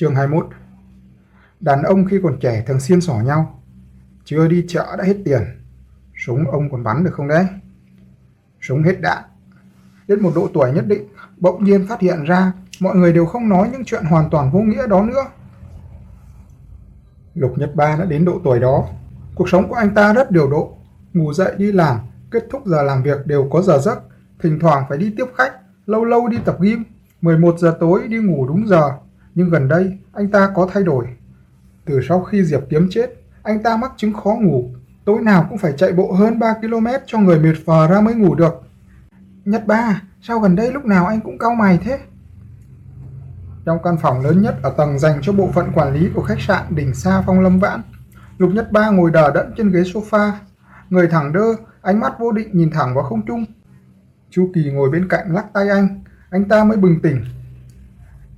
Chương 21 Đàn ông khi còn trẻ thường xiên xỏ nhau. Chưa đi chợ đã hết tiền. Súng ông còn bắn được không đấy? Súng hết đạn. Đến một độ tuổi nhất định, bỗng nhiên phát hiện ra mọi người đều không nói những chuyện hoàn toàn vô nghĩa đó nữa. Lục Nhật Ba đã đến độ tuổi đó. Cuộc sống của anh ta rất điều độ. Ngủ dậy đi làm, kết thúc giờ làm việc đều có giờ giấc. Thỉnh thoảng phải đi tiếp khách, lâu lâu đi tập gym. 11 giờ tối đi ngủ đúng giờ. Nhưng gần đây, anh ta có thay đổi. Từ sau khi Diệp Kiếm chết, anh ta mắc chứng khó ngủ. Tối nào cũng phải chạy bộ hơn 3 km cho người mệt phờ ra mới ngủ được. Nhất Ba, sao gần đây lúc nào anh cũng cau mày thế? Trong căn phòng lớn nhất ở tầng dành cho bộ phận quản lý của khách sạn đỉnh Sa Phong Lâm Vãn, Lục Nhất Ba ngồi đờ đẫn trên ghế sofa, người thẳng đơ, ánh mắt vô định nhìn thẳng vào không trung. Chu Kỳ ngồi bên cạnh lắc tay anh, anh ta mới bừng tỉnh.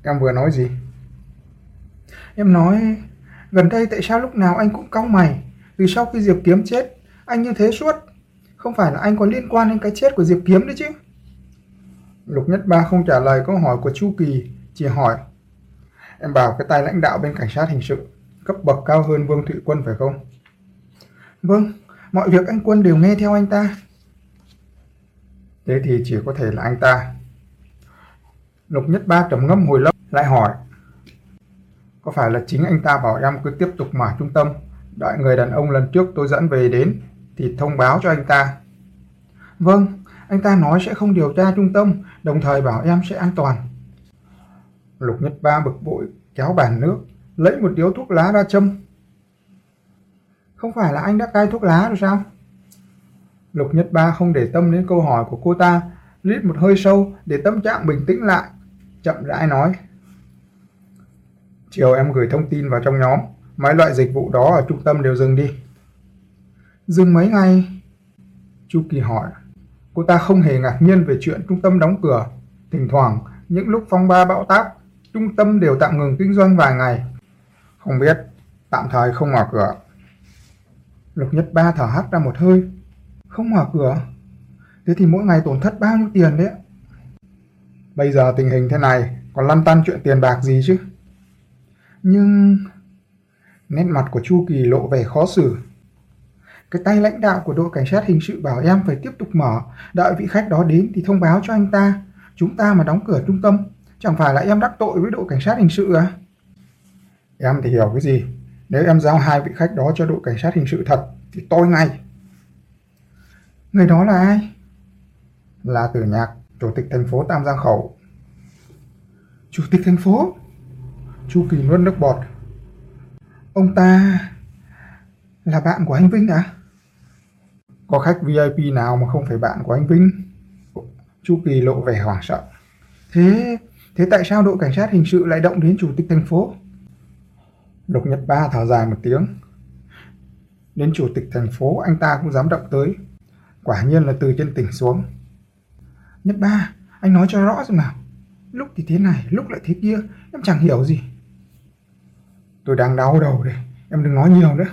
Em vừa nói gì? Em nói, gần đây tại sao lúc nào anh cũng cau mày? Từ sau khi Diệp Kiếm chết, anh như thế suốt. Không phải là anh có liên quan đến cái chết của Diệp Kiếm đấy chứ? Lục Nhất Ba không trả lời câu hỏi của Chu Kỳ, chỉ hỏi. Em bảo cái tay lãnh đạo bên cảnh sát hình sự, cấp bậc cao hơn Vương Thụy Quân phải không? Vâng, mọi việc anh Quân đều nghe theo anh ta. Thế thì chỉ có thể là anh ta. Lục Nhất Ba trầm ngâm hồi lâu, lại hỏi. Có phải là chính anh ta bảo em cứ tiếp tục mở trung tâm, đợi người đàn ông lần trước tôi dẫn về đến, thì thông báo cho anh ta? Vâng, anh ta nói sẽ không điều tra trung tâm, đồng thời bảo em sẽ an toàn. Lục Nhất Ba bực bội, kéo bàn nước, lấy một điếu thuốc lá ra châm. Không phải là anh đã cai thuốc lá rồi sao? Lục Nhất Ba không để tâm đến câu hỏi của cô ta, lít một hơi sâu để tâm trạng bình tĩnh lại, chậm rãi nói. Chiều em gửi thông tin vào trong nhóm, mấy loại dịch vụ đó ở trung tâm đều dừng đi. Dừng mấy ngày? Chu Kỳ hỏi. Cô ta không hề ngạc nhiên về chuyện trung tâm đóng cửa. Thỉnh thoảng, những lúc phong ba bão táp, trung tâm đều tạm ngừng kinh doanh vài ngày. Không biết, tạm thời không mở cửa. Lục Nhất Ba thở hắt ra một hơi. Không mở cửa? Thế thì mỗi ngày tổn thất bao nhiêu tiền đấy? Bây giờ tình hình thế này, còn lăn tăn chuyện tiền bạc gì chứ? Nhưng... Nét mặt của Chu Kỳ lộ vẻ khó xử. Cái tay lãnh đạo của đội cảnh sát hình sự bảo em phải tiếp tục mở, đợi vị khách đó đến thì thông báo cho anh ta. Chúng ta mà đóng cửa trung tâm, chẳng phải là em đắc tội với đội cảnh sát hình sự à? Em thì hiểu cái gì? Nếu em giao hai vị khách đó cho đội cảnh sát hình sự thật, thì tôi ngay. Người đó là ai? Là Tử Nhạc, chủ tịch thành phố Tam Giang Khẩu. Chủ tịch thành phố? Chu Kỳ nuốt nước bọt. Ông ta là bạn của anh Vinh à? Có khách VIP nào mà không phải bạn của anh Vinh? Chu Kỳ lộ vẻ hoảng sợ. Thế, thế tại sao đội cảnh sát hình sự lại động đến chủ tịch thành phố? Lục Nhật Ba thở dài một tiếng. Đến chủ tịch thành phố anh ta cũng dám động tới. Quả nhiên là từ trên tỉnh xuống. Nhất Ba, anh nói cho rõ xem nào. Lúc thì thế này, lúc lại thế kia, em chẳng hiểu gì. Tôi đang đau đầu đây, em đừng nói nhiều nữa.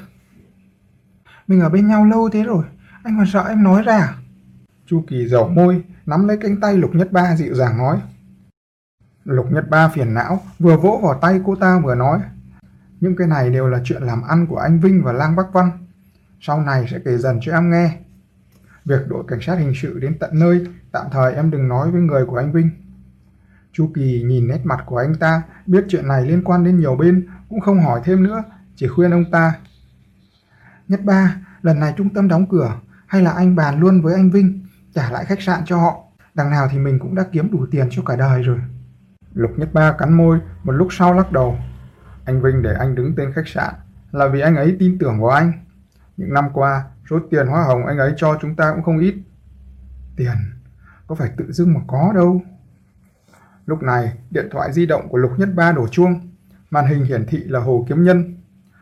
Mình ở bên nhau lâu thế rồi, anh còn sợ em nói ra à? Chu Kỳ dầu môi, nắm lấy cánh tay Lục Nhất Ba dịu dàng nói. Lục Nhất Ba phiền não, vừa vỗ vào tay cô ta vừa nói. Những cái này đều là chuyện làm ăn của anh Vinh và Lang Bắc Văn. Sau này sẽ kể dần cho em nghe. Việc đội cảnh sát hình sự đến tận nơi, tạm thời em đừng nói với người của anh Vinh. Chu Kỳ nhìn nét mặt của anh ta, biết chuyện này liên quan đến nhiều bên, cũng không hỏi thêm nữa, chỉ khuyên ông ta. Nhất ba, lần này trung tâm đóng cửa, hay là anh bàn luôn với anh Vinh, trả lại khách sạn cho họ. Đằng nào thì mình cũng đã kiếm đủ tiền cho cả đời rồi. Lục Nhất Ba cắn môi, một lúc sau lắc đầu. Anh Vinh để anh đứng tên khách sạn là vì anh ấy tin tưởng vào anh. Những năm qua, số tiền hoa hồng anh ấy cho chúng ta cũng không ít. Tiền, có phải tự dưng mà có đâu. Lúc này, điện thoại di động của Lục Nhất Ba đổ chuông. Màn hình hiển thị là Hồ Kiếm Nhân.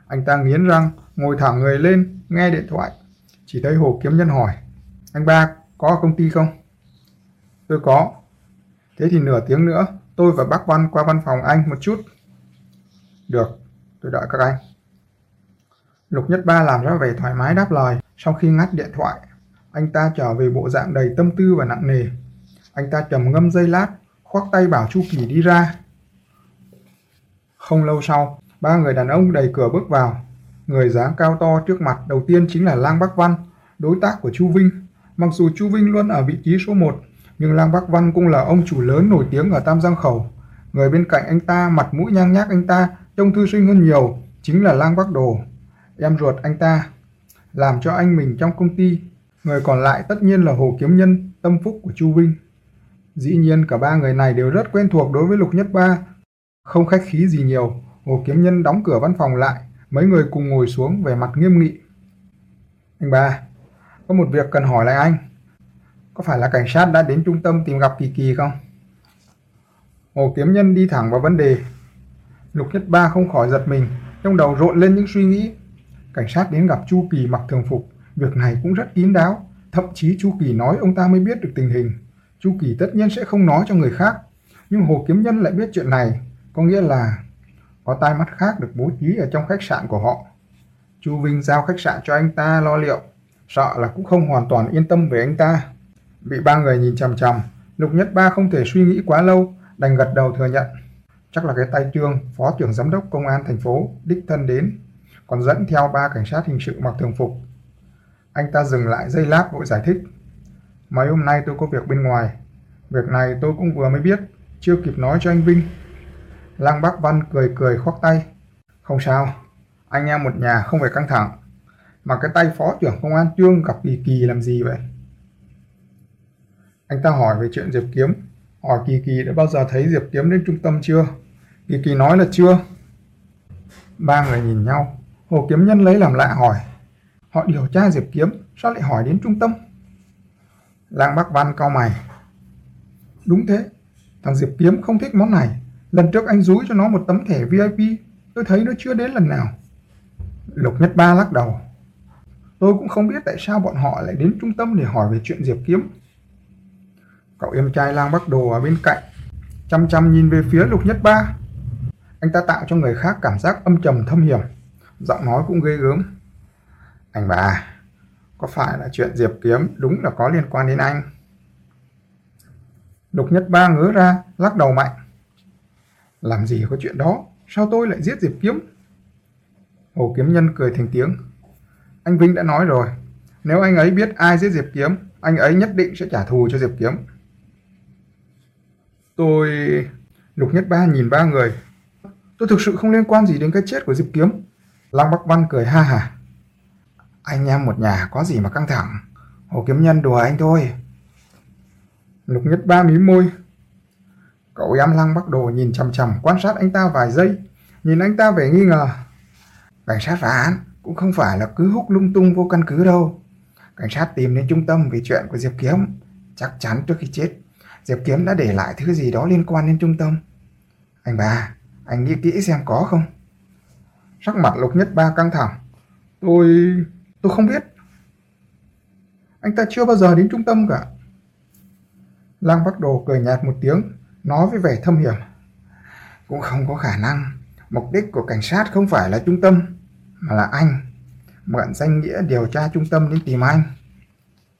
Anh ta nghiến răng, ngồi thẳng người lên, nghe điện thoại. Chỉ thấy Hồ Kiếm Nhân hỏi. Anh ba, có công ty không? Tôi có. Thế thì nửa tiếng nữa, tôi và bác Văn qua văn phòng anh một chút. Được, tôi đợi các anh. Lục Nhất Ba làm ra vẻ thoải mái đáp lời. Sau khi ngắt điện thoại, anh ta trở về bộ dạng đầy tâm tư và nặng nề. Anh ta trầm ngâm giây lát, khoác tay bảo Chu Kỳ đi ra. Không lâu sau, ba người đàn ông đẩy cửa bước vào. Người dáng cao to trước mặt đầu tiên chính là Lang Bắc Văn, đối tác của Chu Vinh. Mặc dù Chu Vinh luôn ở vị trí số 1, nhưng Lang Bắc Văn cũng là ông chủ lớn nổi tiếng ở Tam Giang Khẩu. Người bên cạnh anh ta, mặt mũi nhang nhác anh ta, trông thư sinh hơn nhiều, chính là Lang Bắc Đồ, em ruột anh ta, làm cho anh mình trong công ty. Người còn lại tất nhiên là Hồ Kiếm Nhân, tâm phúc của Chu Vinh. Dĩ nhiên cả ba người này đều rất quen thuộc đối với Lục Nhất Ba, không khách khí gì nhiều, Hồ Kiếm Nhân đóng cửa văn phòng lại, mấy người cùng ngồi xuống về mặt nghiêm nghị. Anh ba, có một việc cần hỏi lại anh. Có phải là cảnh sát đã đến trung tâm tìm gặp Kỳ Kỳ không? Hồ Kiếm Nhân đi thẳng vào vấn đề. Lục Nhất Ba không khỏi giật mình, trong đầu rộn lên những suy nghĩ. Cảnh sát đến gặp Chu Kỳ mặc thường phục, việc này cũng rất kín đáo. Thậm chí Chu Kỳ nói ông ta mới biết được tình hình. Chu Kỳ tất nhiên sẽ không nói cho người khác. Nhưng Hồ Kiếm Nhân lại biết chuyện này, có nghĩa là có tai mắt khác được bố trí ở trong khách sạn của họ. Chu Vinh giao khách sạn cho anh ta lo liệu, sợ là cũng không hoàn toàn yên tâm về anh ta. Bị ba người nhìn chằm chằm, Lục Nhất Ba không thể suy nghĩ quá lâu, đành gật đầu thừa nhận. Chắc là cái tay trương, phó trưởng giám đốc công an thành phố, đích thân đến, còn dẫn theo ba cảnh sát hình sự mặc thường phục. Anh ta dừng lại dây lát vội giải thích. Mấy hôm nay tôi có việc bên ngoài, việc này tôi cũng vừa mới biết, chưa kịp nói cho anh Vinh. Lăng Bắc Văn cười cười khoác tay. Không sao, anh em một nhà không phải căng thẳng. Mà cái tay phó trưởng công an Trương gặp Kỳ Kỳ làm gì vậy? Anh ta hỏi về chuyện Diệp Kiếm. Hỏi Kỳ Kỳ đã bao giờ thấy Diệp Kiếm đến trung tâm chưa? Kỳ Kỳ nói là chưa. Ba người nhìn nhau. Hồ Kiếm Nhân lấy làm lạ hỏi. Họ điều tra Diệp Kiếm, sao lại hỏi đến trung tâm? Lang Bắc Văn cau mày. Đúng thế, thằng Diệp Kiếm không thích món này. Lần trước anh rúi cho nó một tấm thẻ VIP, tôi thấy nó chưa đến lần nào. Lục Nhất Ba lắc đầu. Tôi cũng không biết tại sao bọn họ lại đến trung tâm để hỏi về chuyện Diệp Kiếm. Cậu em trai lang bắc đồ ở bên cạnh, chăm chăm nhìn về phía Lục Nhất Ba. Anh ta tạo cho người khác cảm giác âm trầm thâm hiểm, giọng nói cũng ghê gớm. Anh bà, có phải là chuyện Diệp Kiếm đúng là có liên quan đến anh? Lục Nhất Ba ngớ ra, lắc đầu mạnh. Làm gì có chuyện đó, sao tôi lại giết Diệp Kiếm? Hồ Kiếm Nhân cười thành tiếng. Anh Vinh đã nói rồi, nếu anh ấy biết ai giết Diệp Kiếm, anh ấy nhất định sẽ trả thù cho Diệp Kiếm. Tôi... Lục Nhất Ba nhìn ba người. Tôi thực sự không liên quan gì đến cái chết của Diệp Kiếm. Lăng Bắc Văn cười ha hả. Anh em một nhà có gì mà căng thẳng. Hồ Kiếm Nhân đùa anh thôi. Lục Nhất Ba mí môi, Cậu em lăng bắt đồ nhìn chằm chằm quan sát anh ta vài giây, nhìn anh ta vẻ nghi ngờ. Cảnh sát phá án cũng không phải là cứ hút lung tung vô căn cứ đâu. Cảnh sát tìm đến trung tâm vì chuyện của Diệp Kiếm. Chắc chắn trước khi chết, Diệp Kiếm đã để lại thứ gì đó liên quan đến trung tâm. Anh bà, anh nghĩ kỹ xem có không? Sắc mặt lục nhất ba căng thẳng. Tôi... tôi không biết. Anh ta chưa bao giờ đến trung tâm cả. Lăng bắt đồ cười nhạt một tiếng, nói với vẻ thâm hiểm. Cũng không có khả năng. Mục đích của cảnh sát không phải là trung tâm, mà là anh. Mượn danh nghĩa điều tra trung tâm đến tìm anh.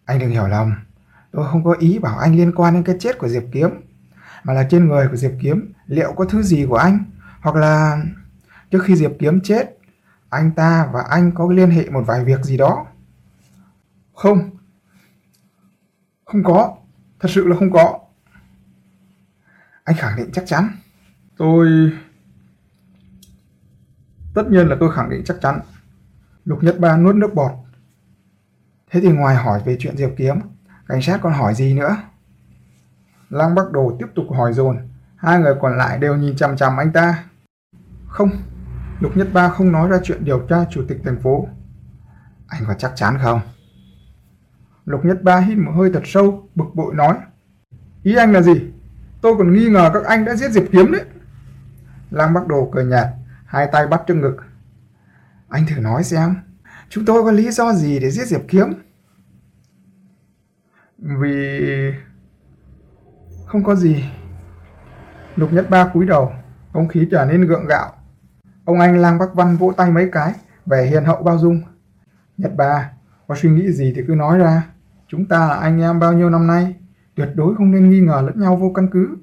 Anh đừng hiểu lầm. Tôi không có ý bảo anh liên quan đến cái chết của Diệp Kiếm. Mà là trên người của Diệp Kiếm liệu có thứ gì của anh. Hoặc là trước khi Diệp Kiếm chết, anh ta và anh có liên hệ một vài việc gì đó. Không. Không có. Thật sự là không có. Anh khẳng định chắc chắn. Tôi... Tất nhiên là tôi khẳng định chắc chắn. Lục Nhất Ba nuốt nước bọt. Thế thì ngoài hỏi về chuyện Diệp Kiếm, cảnh sát còn hỏi gì nữa? Lăng Bắc Đồ tiếp tục hỏi dồn. Hai người còn lại đều nhìn chằm chằm anh ta. Không, Lục Nhất Ba không nói ra chuyện điều tra chủ tịch thành phố. Anh có chắc chắn không? Lục Nhất Ba hít một hơi thật sâu, bực bội nói. Ý anh là gì? Tôi còn nghi ngờ các anh đã giết Diệp Kiếm đấy. Lăng Bắc Đồ cười nhạt, hai tay bắt trước ngực. Anh thử nói xem, chúng tôi có lý do gì để giết Diệp Kiếm? Vì... Không có gì. Lục Nhất Ba cúi đầu, không khí trở nên gượng gạo. Ông anh Lang Bắc Văn vỗ tay mấy cái, vẻ hiền hậu bao dung. nhật bà có suy nghĩ gì thì cứ nói ra. Chúng ta là anh em bao nhiêu năm nay, tuyệt đối không nên nghi ngờ lẫn nhau vô căn cứ.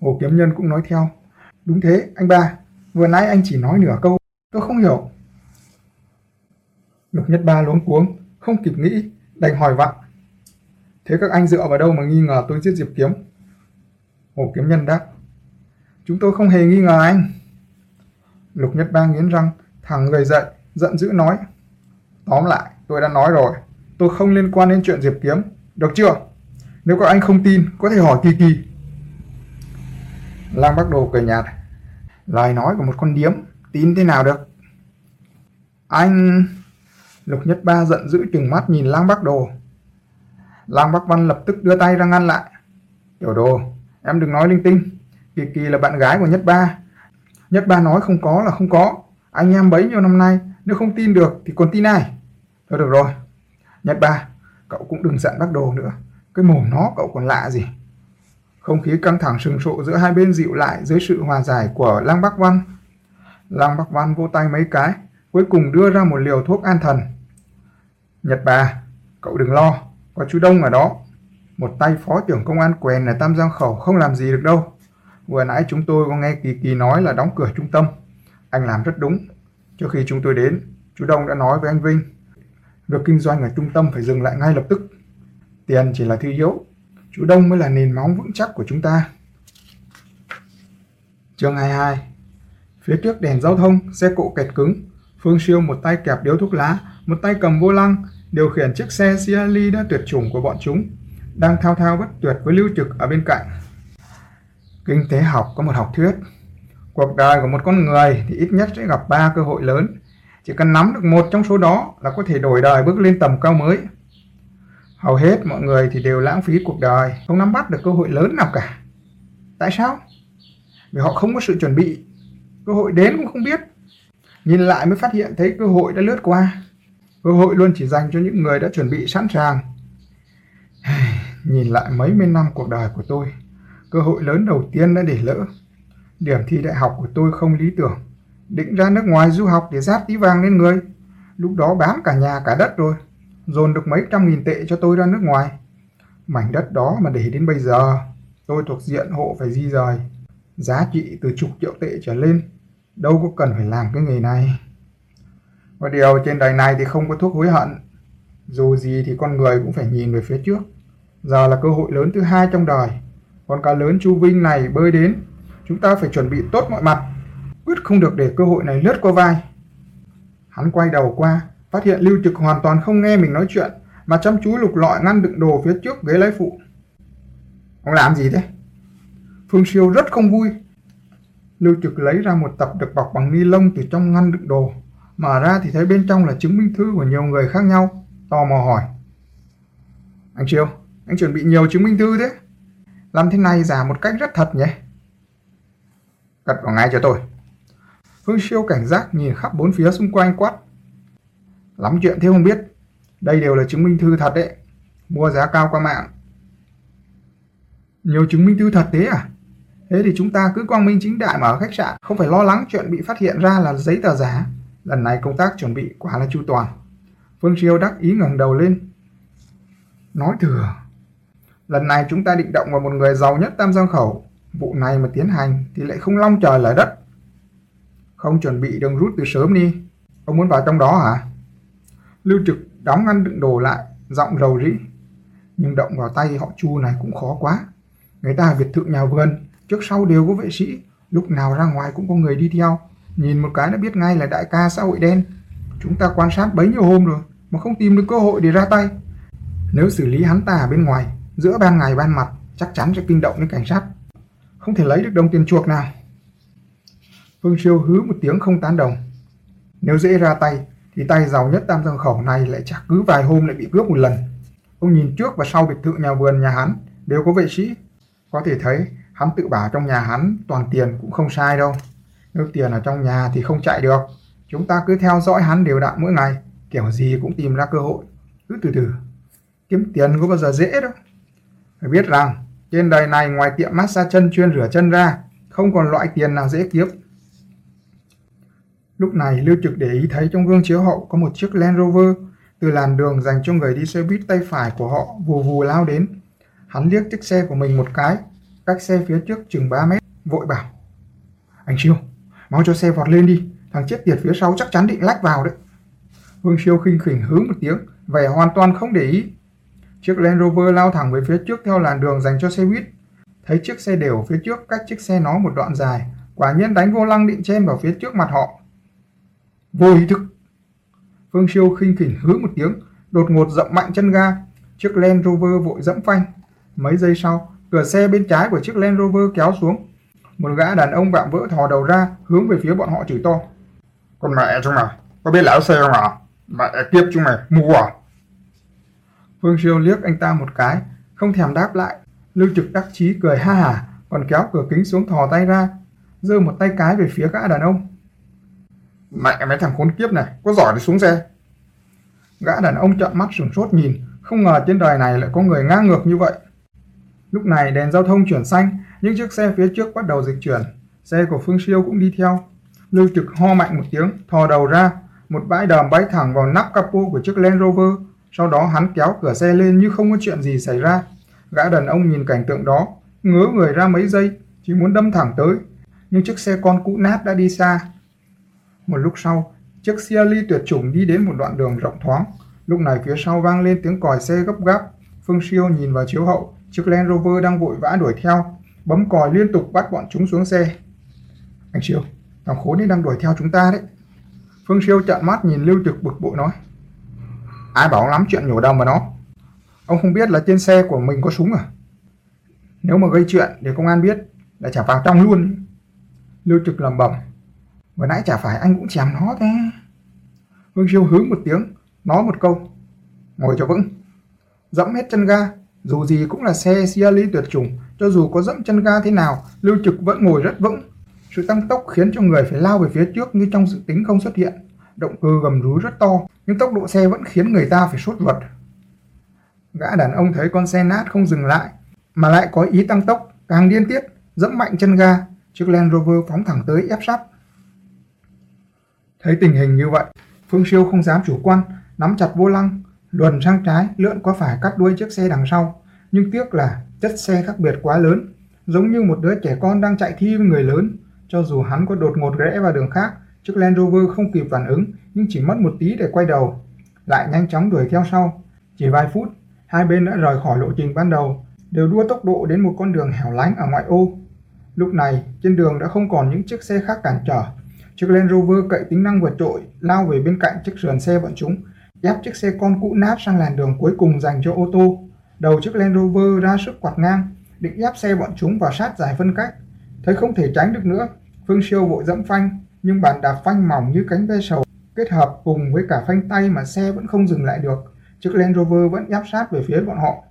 Hồ Kiếm Nhân cũng nói theo, Đúng thế, anh ba, vừa nãy anh chỉ nói nửa câu, tôi không hiểu. Lục Nhất Ba luống cuống, không kịp nghĩ, đành hỏi vặn. Thế các anh dựa vào đâu mà nghi ngờ tôi giết Diệp Kiếm? Hồ Kiếm Nhân đáp. Chúng tôi không hề nghi ngờ anh. Lục Nhất Ba nghiến răng, thẳng người dậy, giận dữ nói. Tóm lại, tôi đã nói rồi, tôi không liên quan đến chuyện Diệp Kiếm, được chưa? Nếu các anh không tin, có thể hỏi Kỳ Kỳ. Lang Bắc Đồ cười nhạt. Lời nói của một con điếm, tin thế nào được? Anh... Lục Nhất Ba giận dữ trừng mắt nhìn Lang Bắc Đồ. Lang Bắc Văn lập tức đưa tay ra ngăn lại. Tiểu đồ, em đừng nói linh tinh. Kỳ Kỳ là bạn gái của Nhất Ba. Nhất Ba nói không có là không có. Anh em bấy nhiêu năm nay, nếu không tin được thì còn tin ai? Thôi được rồi. Nhất Ba, cậu cũng đừng giận bác Đồ nữa. Cái mồm nó cậu còn lạ gì? Không khí căng thẳng sừng sộ giữa hai bên dịu lại dưới sự hòa giải của Lang Bắc Văn. Lang Bắc Văn vô tay mấy cái, cuối cùng đưa ra một liều thuốc an thần. Nhật bà, cậu đừng lo, có chú Đông ở đó. Một tay phó trưởng công an quèn ở Tam Giang Khẩu không làm gì được đâu. Vừa nãy chúng tôi có nghe Kỳ Kỳ nói là đóng cửa trung tâm. Anh làm rất đúng. Trước khi chúng tôi đến, chú Đông đã nói với anh Vinh. Việc kinh doanh ở trung tâm phải dừng lại ngay lập tức. Tiền chỉ là thứ yếu. Chú Đông mới là nền móng vững chắc của chúng ta. Chương 22 Phía trước đèn giao thông, xe cộ kẹt cứng. Phương Siêu một tay kẹp điếu thuốc lá, một tay cầm vô lăng, điều khiển chiếc xe Ciali đã tuyệt chủng của bọn chúng, đang thao thao bất tuyệt với lưu trực ở bên cạnh. Kinh tế học có một học thuyết. Cuộc đời của một con người thì ít nhất sẽ gặp ba cơ hội lớn. Chỉ cần nắm được một trong số đó là có thể đổi đời bước lên tầm cao mới. Hầu hết mọi người thì đều lãng phí cuộc đời, không nắm bắt được cơ hội lớn nào cả. Tại sao? Vì họ không có sự chuẩn bị. Cơ hội đến cũng không biết. Nhìn lại mới phát hiện thấy cơ hội đã lướt qua. Cơ hội luôn chỉ dành cho những người đã chuẩn bị sẵn sàng. Nhìn lại mấy mươi năm cuộc đời của tôi, cơ hội lớn đầu tiên đã để lỡ. Điểm thi đại học của tôi không lý tưởng. Định ra nước ngoài du học để giáp tí vàng lên người. Lúc đó bán cả nhà cả đất rồi. Dồn được mấy trăm nghìn tệ cho tôi ra nước ngoài. Mảnh đất đó mà để đến bây giờ, tôi thuộc diện hộ phải di rời. Giá trị từ chục triệu tệ trở lên. Đâu có cần phải làm cái nghề này. Có điều trên đời này thì không có thuốc hối hận. Dù gì thì con người cũng phải nhìn về phía trước. Giờ là cơ hội lớn thứ hai trong đời con cá lớn Chu Vinh này bơi đến, chúng ta phải chuẩn bị tốt mọi mặt. Quyết không được để cơ hội này lướt qua vai. Hắn quay đầu qua, phát hiện Lưu Trực hoàn toàn không nghe mình nói chuyện, mà chăm chú lục lọi ngăn đựng đồ phía trước ghế lái phụ. Ông làm gì thế? Phương Siêu rất không vui. Lưu Trực lấy ra một tập được bọc bằng ni lông từ trong ngăn đựng đồ. Mở ra thì thấy bên trong là chứng minh thư của nhiều người khác nhau. Tò mò hỏi. Anh Siêu, anh chuẩn bị nhiều chứng minh thư thế? Làm thế này giả một cách rất thật nhỉ? Cất vào ngay cho tôi. Phương Siêu cảnh giác nhìn khắp bốn phía xung quanh quát. Lắm chuyện thế không biết. Đây đều là chứng minh thư thật đấy. Mua giá cao qua mạng. Nhiều chứng minh thư thật thế à? Thế thì chúng ta cứ quang minh chính đại mà ở khách sạn. Không phải lo lắng chuyện bị phát hiện ra là giấy tờ giả. Lần này công tác chuẩn bị quá là chu toàn. Phương Siêu đắc ý ngẩng đầu lên. Nói thừa. Lần này chúng ta định động vào một người giàu nhất Tam Giang Khẩu. Vụ này mà tiến hành thì lại không long trời lở đất. Không chuẩn bị đừng rút từ sớm đi. Ông muốn vào trong đó hả? Lưu Trực đóng ngăn đựng đồ lại, giọng rầu rĩ. Nhưng động vào tay họ Chu này cũng khó quá. Người ta biệt thự nhà vườn, trước sau đều có vệ sĩ, lúc nào ra ngoài cũng có người đi theo. Nhìn một cái đã biết ngay là đại ca xã hội đen. Chúng ta quan sát bấy nhiêu hôm rồi mà không tìm được cơ hội để ra tay. Nếu xử lý hắn ta ở bên ngoài, giữa ban ngày ban mặt, chắc chắn sẽ kinh động đến cảnh sát. Không thể lấy được đồng tiền chuộc nào. Phương Siêu hứ một tiếng không tán đồng. Nếu dễ ra tay, thì tay giàu nhất tam giang khẩu này lại chắc cứ vài hôm lại bị cướp một lần. Ông nhìn trước và sau biệt thự nhà vườn nhà hắn đều có vệ sĩ. Có thể thấy hắn tự bảo trong nhà hắn toàn tiền cũng không sai đâu. Nếu tiền ở trong nhà thì không chạy được. Chúng ta cứ theo dõi hắn đều đặn mỗi ngày, kiểu gì cũng tìm ra cơ hội. Cứ từ từ. Kiếm tiền có bao giờ dễ đâu. Phải biết rằng, trên đời này ngoài tiệm massage chân chuyên rửa chân ra, không còn loại tiền nào dễ kiếm. Lúc này Lưu Trực để ý thấy trong gương chiếu hậu có một chiếc Land Rover từ làn đường dành cho người đi xe buýt tay phải của họ vù vù lao đến. Hắn liếc chiếc xe của mình một cái, cách xe phía trước chừng 3 mét, vội bảo. Anh Siêu, mau cho xe vọt lên đi, thằng chết tiệt phía sau chắc chắn định lách vào đấy. Vương Siêu khinh khỉnh hướng một tiếng, vẻ hoàn toàn không để ý. Chiếc Land Rover lao thẳng về phía trước theo làn đường dành cho xe buýt. Thấy chiếc xe đều phía trước cách chiếc xe nó một đoạn dài, quả nhiên đánh vô lăng định chen vào phía trước mặt họ. Vô ý thức. Phương Siêu khinh khỉnh hứa một tiếng, đột ngột dậm mạnh chân ga. Chiếc Land Rover vội dẫm phanh. Mấy giây sau, cửa xe bên trái của chiếc Land Rover kéo xuống. Một gã đàn ông vạm vỡ thò đầu ra, hướng về phía bọn họ chửi to. Con mẹ chúng mày, có biết lái xe không à? Mẹ kiếp chúng mày, mù à? Phương Siêu liếc anh ta một cái, không thèm đáp lại. Lưu Trực đắc chí cười ha hả, còn kéo cửa kính xuống thò tay ra, giơ một tay cái về phía gã đàn ông. Mẹ mấy thằng khốn kiếp này, có giỏi thì xuống xe. Gã đàn ông trợn mắt sửng sốt nhìn, không ngờ trên đời này lại có người ngang ngược như vậy. Lúc này đèn giao thông chuyển xanh, những chiếc xe phía trước bắt đầu dịch chuyển. Xe của Phương Siêu cũng đi theo. Lưu Trực ho mạnh một tiếng, thò đầu ra, một bãi đờm bay thẳng vào nắp capo của chiếc Land Rover. Sau đó hắn kéo cửa xe lên như không có chuyện gì xảy ra. Gã đàn ông nhìn cảnh tượng đó, ngứa người ra mấy giây, chỉ muốn đâm thẳng tới. Nhưng chiếc xe con cũ nát đã đi xa. Một lúc sau, chiếc xe ly tuyệt chủng đi đến một đoạn đường rộng thoáng. Lúc này phía sau vang lên tiếng còi xe gấp gáp. Phương Siêu nhìn vào chiếu hậu, chiếc Land Rover đang vội vã đuổi theo, bấm còi liên tục bắt bọn chúng xuống xe. Anh Siêu, thằng khốn ấy đang đuổi theo chúng ta đấy. Phương Siêu trợn mắt nhìn Lưu Trực bực bội nói. Ai bảo lắm chuyện nhổ đầu mà nó. Ông không biết là trên xe của mình có súng à? Nếu mà gây chuyện để công an biết là trả vào trong luôn. Lưu Trực lầm bầm. Vừa nãy chả phải anh cũng chèm nó thế. Hương Siêu hướng một tiếng, nói một câu. Ngồi cho vững. Dẫm hết chân ga, dù gì cũng là xe Ciali tuyệt chủng, cho dù có dẫm chân ga thế nào, Lưu Trực vẫn ngồi rất vững. Sự tăng tốc khiến cho người phải lao về phía trước như trong dự tính không xuất hiện. Động cơ gầm rú rất to, nhưng tốc độ xe vẫn khiến người ta phải sốt ruột. Gã đàn ông thấy con xe nát không dừng lại, mà lại có ý tăng tốc, càng điên tiết, dẫm mạnh chân ga, chiếc Land Rover phóng thẳng tới ép sát. Thấy tình hình như vậy, Phương Siêu không dám chủ quan, nắm chặt vô lăng, luồn sang trái, lượn qua phải cắt đuôi chiếc xe đằng sau. Nhưng tiếc là chất xe khác biệt quá lớn, giống như một đứa trẻ con đang chạy thi với người lớn. Cho dù hắn có đột ngột rẽ vào đường khác, chiếc Land Rover không kịp phản ứng, nhưng chỉ mất một tí để quay đầu, lại nhanh chóng đuổi theo sau. Chỉ vài phút, hai bên đã rời khỏi lộ trình ban đầu, đều đua tốc độ đến một con đường hẻo lánh ở ngoại ô. Lúc này, trên đường đã không còn những chiếc xe khác cản trở. Chiếc Land Rover cậy tính năng vượt trội, lao về bên cạnh chiếc sườn xe bọn chúng, ép chiếc xe con cũ nát sang làn đường cuối cùng dành cho ô tô. Đầu chiếc Land Rover ra sức quạt ngang, định ép xe bọn chúng vào sát giải phân cách. Thấy không thể tránh được nữa, Phương Siêu vội dẫm phanh, nhưng bàn đạp phanh mỏng như cánh ve sầu. Kết hợp cùng với cả phanh tay mà xe vẫn không dừng lại được, chiếc Land Rover vẫn áp sát về phía bọn họ.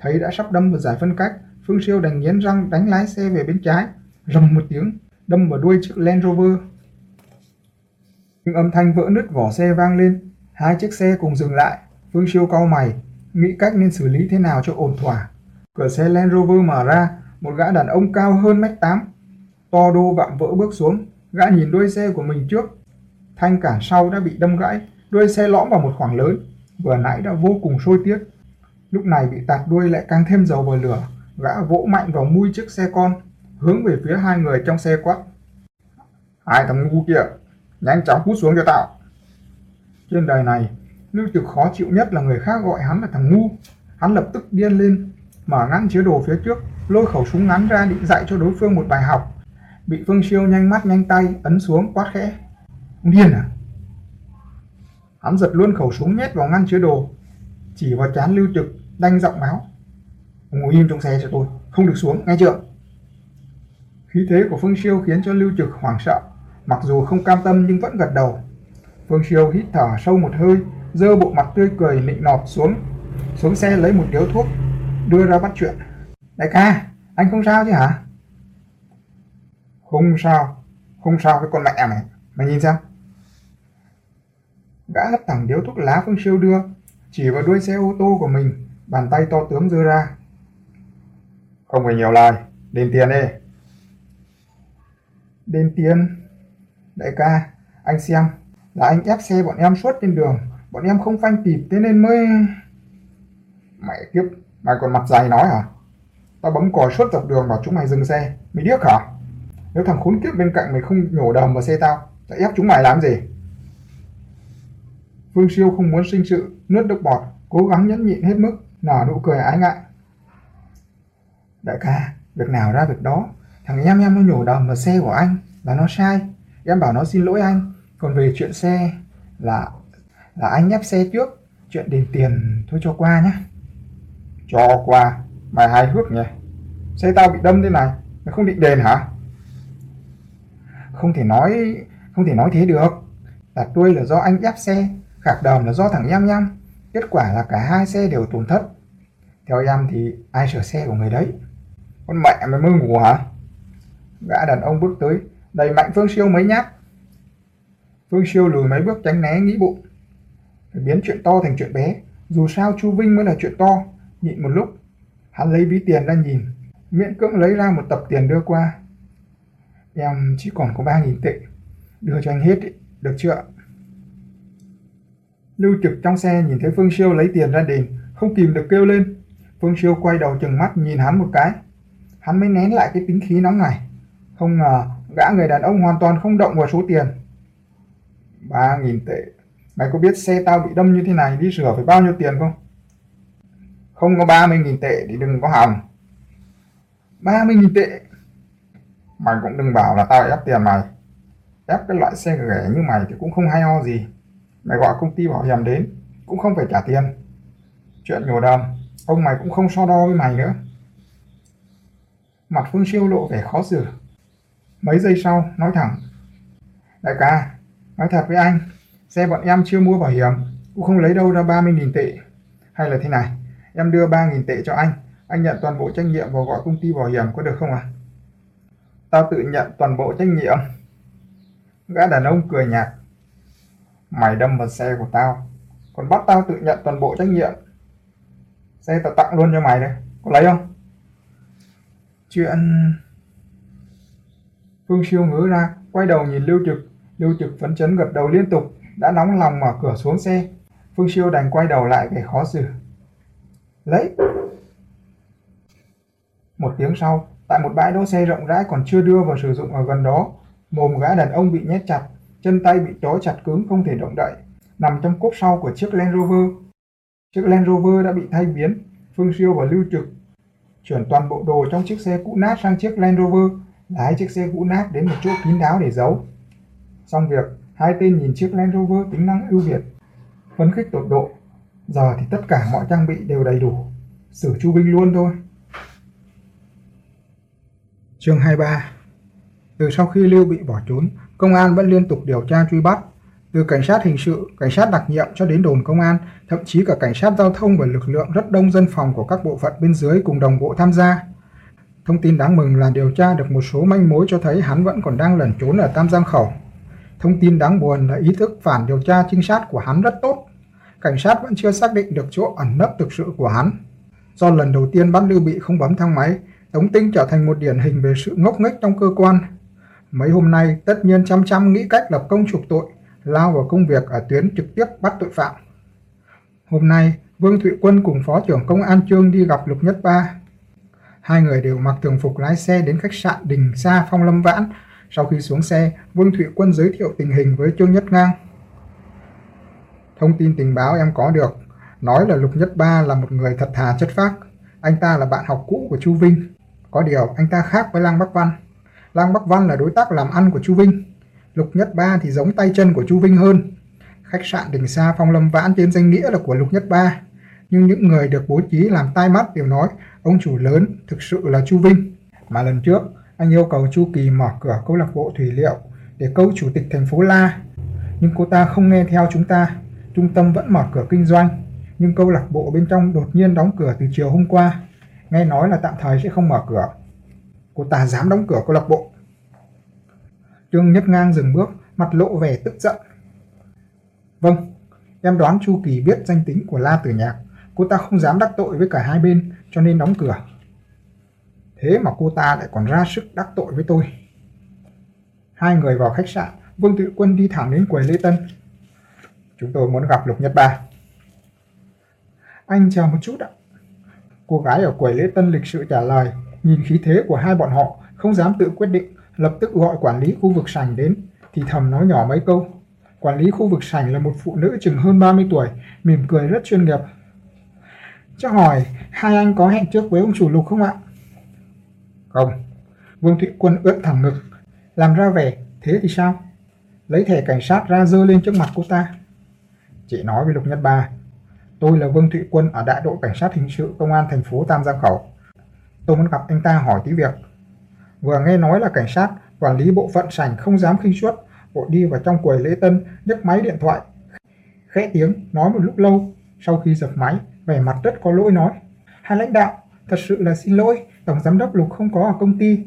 Thấy đã sắp đâm vào giải phân cách, Phương Siêu đành nghiến răng đánh lái xe về bên trái, rầm một tiếng, đâm vào đuôi chiếc Land Rover. Những âm thanh vỡ nứt vỏ xe vang lên, hai chiếc xe cùng dừng lại. Phương Siêu cau mày, nghĩ cách nên xử lý thế nào cho ổn thỏa. Cửa xe Land Rover mở ra, một gã đàn ông cao hơn mét tám, to đô vạm vỡ bước xuống. Gã nhìn đuôi xe của mình trước, thanh cản sau đã bị đâm gãy, đuôi xe lõm vào một khoảng lớn, vừa nãy đã vô cùng sôi tiếc. Lúc này bị tạt đuôi lại càng thêm dầu vào lửa, gã vỗ mạnh vào mui chiếc xe con, hướng về phía hai người trong xe quát. Hai thằng ngu kia, nhanh chóng cút xuống cho tạo. Trên đời này, Lưu Trực khó chịu nhất là người khác gọi hắn là thằng ngu. Hắn lập tức điên lên, mở ngăn chứa đồ phía trước, lôi khẩu súng ngắn ra định dạy cho đối phương một bài học. Bị Phương Siêu nhanh mắt nhanh tay, ấn xuống quát khẽ. Ông điên à? Hắn giật luôn khẩu súng nhét vào ngăn chứa đồ, chỉ vào chán Lưu Trực, đanh giọng báo. Ông ngồi im trong xe cho tôi, không được xuống, nghe chưa? Khí thế của Phương Siêu khiến cho Lưu Trực hoảng sợ, mặc dù không cam tâm nhưng vẫn gật đầu. Phương Siêu hít thở sâu một hơi, dơ bộ mặt tươi cười nịnh nọt xuống, xuống xe lấy một điếu thuốc, đưa ra bắt chuyện. Đại ca, anh không sao chứ hả? Không sao, không sao với con mẹ mày, mày nhìn xem. Gã hất thẳng điếu thuốc lá Phương Siêu đưa, chỉ vào đuôi xe ô tô của mình, bàn tay to tướng đưa ra. Không phải nhiều lời, đền tiền đi. Đền tiền? Đại ca, anh xem, là anh ép xe bọn em suốt trên đường, bọn em không phanh kịp thế nên mới... Mẹ kiếp, mày còn mặt dày nói hả? Tao bấm còi suốt dọc đường bảo chúng mày dừng xe, mày điếc hả? Nếu thằng khốn kiếp bên cạnh mày không nhổ đầm vào xe tao, tao ép chúng mày làm gì? Phương Siêu không muốn sinh sự, nuốt nước bọt, cố gắng nhẫn nhịn hết mức, nở nụ cười ái ngại. Đại ca, việc nào ra việc đó, thằng em em nó nhổ đầm vào xe của anh là nó sai, em bảo nó xin lỗi anh, còn về chuyện xe là là anh nhắc xe trước, chuyện đền tiền thôi cho qua nhé. Cho qua, mày hài hước nhỉ? Xe tao bị đâm thế này, mày không định đền hả? Không thể nói, không thể nói thế được. Là tôi là do anh ép xe, khạc đầm là do thằng em nhăm. Kết quả là cả hai xe đều tổn thất. Theo em thì ai sửa xe của người đấy? Con mẹ mày mơ ngủ hả? Gã đàn ông bước tới, đẩy mạnh Phương Siêu mấy nhát. Phương Siêu lùi mấy bước tránh né nghĩ bụng. Phải biến chuyện to thành chuyện bé. Dù sao Chu Vinh mới là chuyện to. Nhịn một lúc, hắn lấy ví tiền ra nhìn, miễn cưỡng lấy ra một tập tiền đưa qua. Em chỉ còn có 3.000 tệ. Đưa cho anh hết, ý. được chưa? Lưu trực trong xe nhìn thấy Phương Siêu lấy tiền ra đền, không kìm được kêu lên. Phương Siêu quay đầu chừng mắt nhìn hắn một cái. Hắn mới nén lại cái tính khí nóng này. Không ngờ, gã người đàn ông hoàn toàn không động vào số tiền. 3.000 tệ. Mày có biết xe tao bị đâm như thế này đi sửa phải bao nhiêu tiền không? Không có 30.000 tệ thì đừng có hòng. 30.000 tệ? Mày cũng đừng bảo là tao ép tiền mày. Ép cái loại xe rẻ như mày thì cũng không hay ho gì. Mày gọi công ty bảo hiểm đến, cũng không phải trả tiền. Chuyện nhổ đầm, ông mày cũng không so đo với mày nữa. Mặt Phương Siêu lộ vẻ khó xử. Mấy giây sau, nói thẳng. Đại ca, nói thật với anh, xe bọn em chưa mua bảo hiểm, cũng không lấy đâu ra 30.000 tệ. Hay là thế này, em đưa 3.000 tệ cho anh, anh nhận toàn bộ trách nhiệm và gọi công ty bảo hiểm có được không à? Tao tự nhận toàn bộ trách nhiệm. Gã đàn ông cười nhạt. Mày đâm vào xe của tao, còn bắt tao tự nhận toàn bộ trách nhiệm. Xe tao tặng luôn cho mày đây, có lấy không? Chuyện... Phương Siêu ngứa ra, quay đầu nhìn Lưu Trực. Lưu Trực phấn chấn gật đầu liên tục, đã nóng lòng mở cửa xuống xe. Phương Siêu đành quay đầu lại vẻ khó xử. Lấy! Một tiếng sau, tại một bãi đỗ xe rộng rãi còn chưa đưa vào sử dụng ở gần đó, mồm gã đàn ông bị nhét chặt, chân tay bị trói chặt cứng không thể động đậy, nằm trong cốp sau của chiếc Land Rover. Chiếc Land Rover đã bị thay biến, Phương Siêu và Lưu Trực chuyển toàn bộ đồ trong chiếc xe cũ nát sang chiếc Land Rover, lái chiếc xe cũ nát đến một chỗ kín đáo để giấu. Xong việc, hai tên nhìn chiếc Land Rover tính năng ưu việt, phấn khích tột độ. Giờ thì tất cả mọi trang bị đều đầy đủ, xử Chu binh luôn thôi. Chương 23 Từ sau khi Lưu bị bỏ trốn, công an vẫn liên tục điều tra truy bắt. Từ cảnh sát hình sự, cảnh sát đặc nhiệm cho đến đồn công an, thậm chí cả cảnh sát giao thông và lực lượng rất đông dân phòng của các bộ phận bên dưới cùng đồng bộ tham gia. Thông tin đáng mừng là điều tra được một số manh mối cho thấy hắn vẫn còn đang lẩn trốn ở Tam Giang Khẩu. Thông tin đáng buồn là ý thức phản điều tra trinh sát của hắn rất tốt. Cảnh sát vẫn chưa xác định được chỗ ẩn nấp thực sự của hắn. Do lần đầu tiên bắt Lưu Bị không bấm thang máy, Tống Tinh trở thành một điển hình về sự ngốc nghếch trong cơ quan. Mấy hôm nay, tất nhiên chăm chăm nghĩ cách lập công trục tội, lao vào công việc ở tuyến trực tiếp bắt tội phạm. Hôm nay, Vương Thụy Quân cùng Phó trưởng Công an Trương đi gặp Lục Nhất Ba. Hai người đều mặc thường phục lái xe đến khách sạn Đình Sa Phong Lâm Vãn. Sau khi xuống xe, Vương Thụy Quân giới thiệu tình hình với Trương Nhất Ngang. Thông tin tình báo em có được, nói là Lục Nhất Ba là một người thật thà chất phác. Anh ta là bạn học cũ của Chu Vinh. Có điều, anh ta khác với Lang Bắc Văn. Lang Bắc Văn là đối tác làm ăn của Chu Vinh. Lục Nhất Ba thì giống tay chân của Chu Vinh hơn. Khách sạn Đình Sa Phong Lâm Vãn trên danh nghĩa là của Lục Nhất Ba. Nhưng những người được bố trí làm tai mắt đều nói ông chủ lớn thực sự là Chu Vinh. Mà lần trước, anh yêu cầu Chu Kỳ mở cửa câu lạc bộ Thủy Liệu để câu chủ tịch thành phố La. Nhưng cô ta không nghe theo chúng ta. Trung tâm vẫn mở cửa kinh doanh. Nhưng câu lạc bộ bên trong đột nhiên đóng cửa từ chiều hôm qua. Nghe nói là tạm thời sẽ không mở cửa. Cô ta dám đóng cửa câu lạc bộ. Trương Nhất Ngang dừng bước, mặt lộ vẻ tức giận. Vâng, em đoán Chu Kỳ biết danh tính của La Tử Nhạc. Cô ta không dám đắc tội với cả hai bên, cho nên đóng cửa. Thế mà cô ta lại còn ra sức đắc tội với tôi. Hai người vào khách sạn, Vương Tự Quân đi thẳng đến quầy Lê Tân. Chúng tôi muốn gặp Lục Nhất Ba. Anh chờ một chút ạ. Cô gái ở quầy lễ tân lịch sự trả lời, nhìn khí thế của hai bọn họ, không dám tự quyết định, lập tức gọi quản lý khu vực sảnh đến, thì thầm nói nhỏ mấy câu. Quản lý khu vực sảnh là một phụ nữ chừng hơn 30 tuổi, mỉm cười rất chuyên nghiệp. Cho hỏi, hai anh có hẹn trước với ông chủ lục không ạ? Không. Vương Thụy Quân ướt thẳng ngực. Làm ra vẻ, thế thì sao? Lấy thẻ cảnh sát ra dơ lên trước mặt cô ta. Chị nói với Lục Nhất Ba, tôi là Vương Thụy Quân ở đại đội cảnh sát hình sự công an thành phố Tam Giang Khẩu. Tôi muốn gặp anh ta hỏi tí việc. Vừa nghe nói là cảnh sát, quản lý bộ phận sảnh không dám khinh suất, vội đi vào trong quầy lễ tân, nhấc máy điện thoại. Khẽ tiếng, nói một lúc lâu, sau khi dập máy, vẻ mặt rất có lỗi nói. Hai lãnh đạo, thật sự là xin lỗi, Tổng Giám đốc Lục không có ở công ty.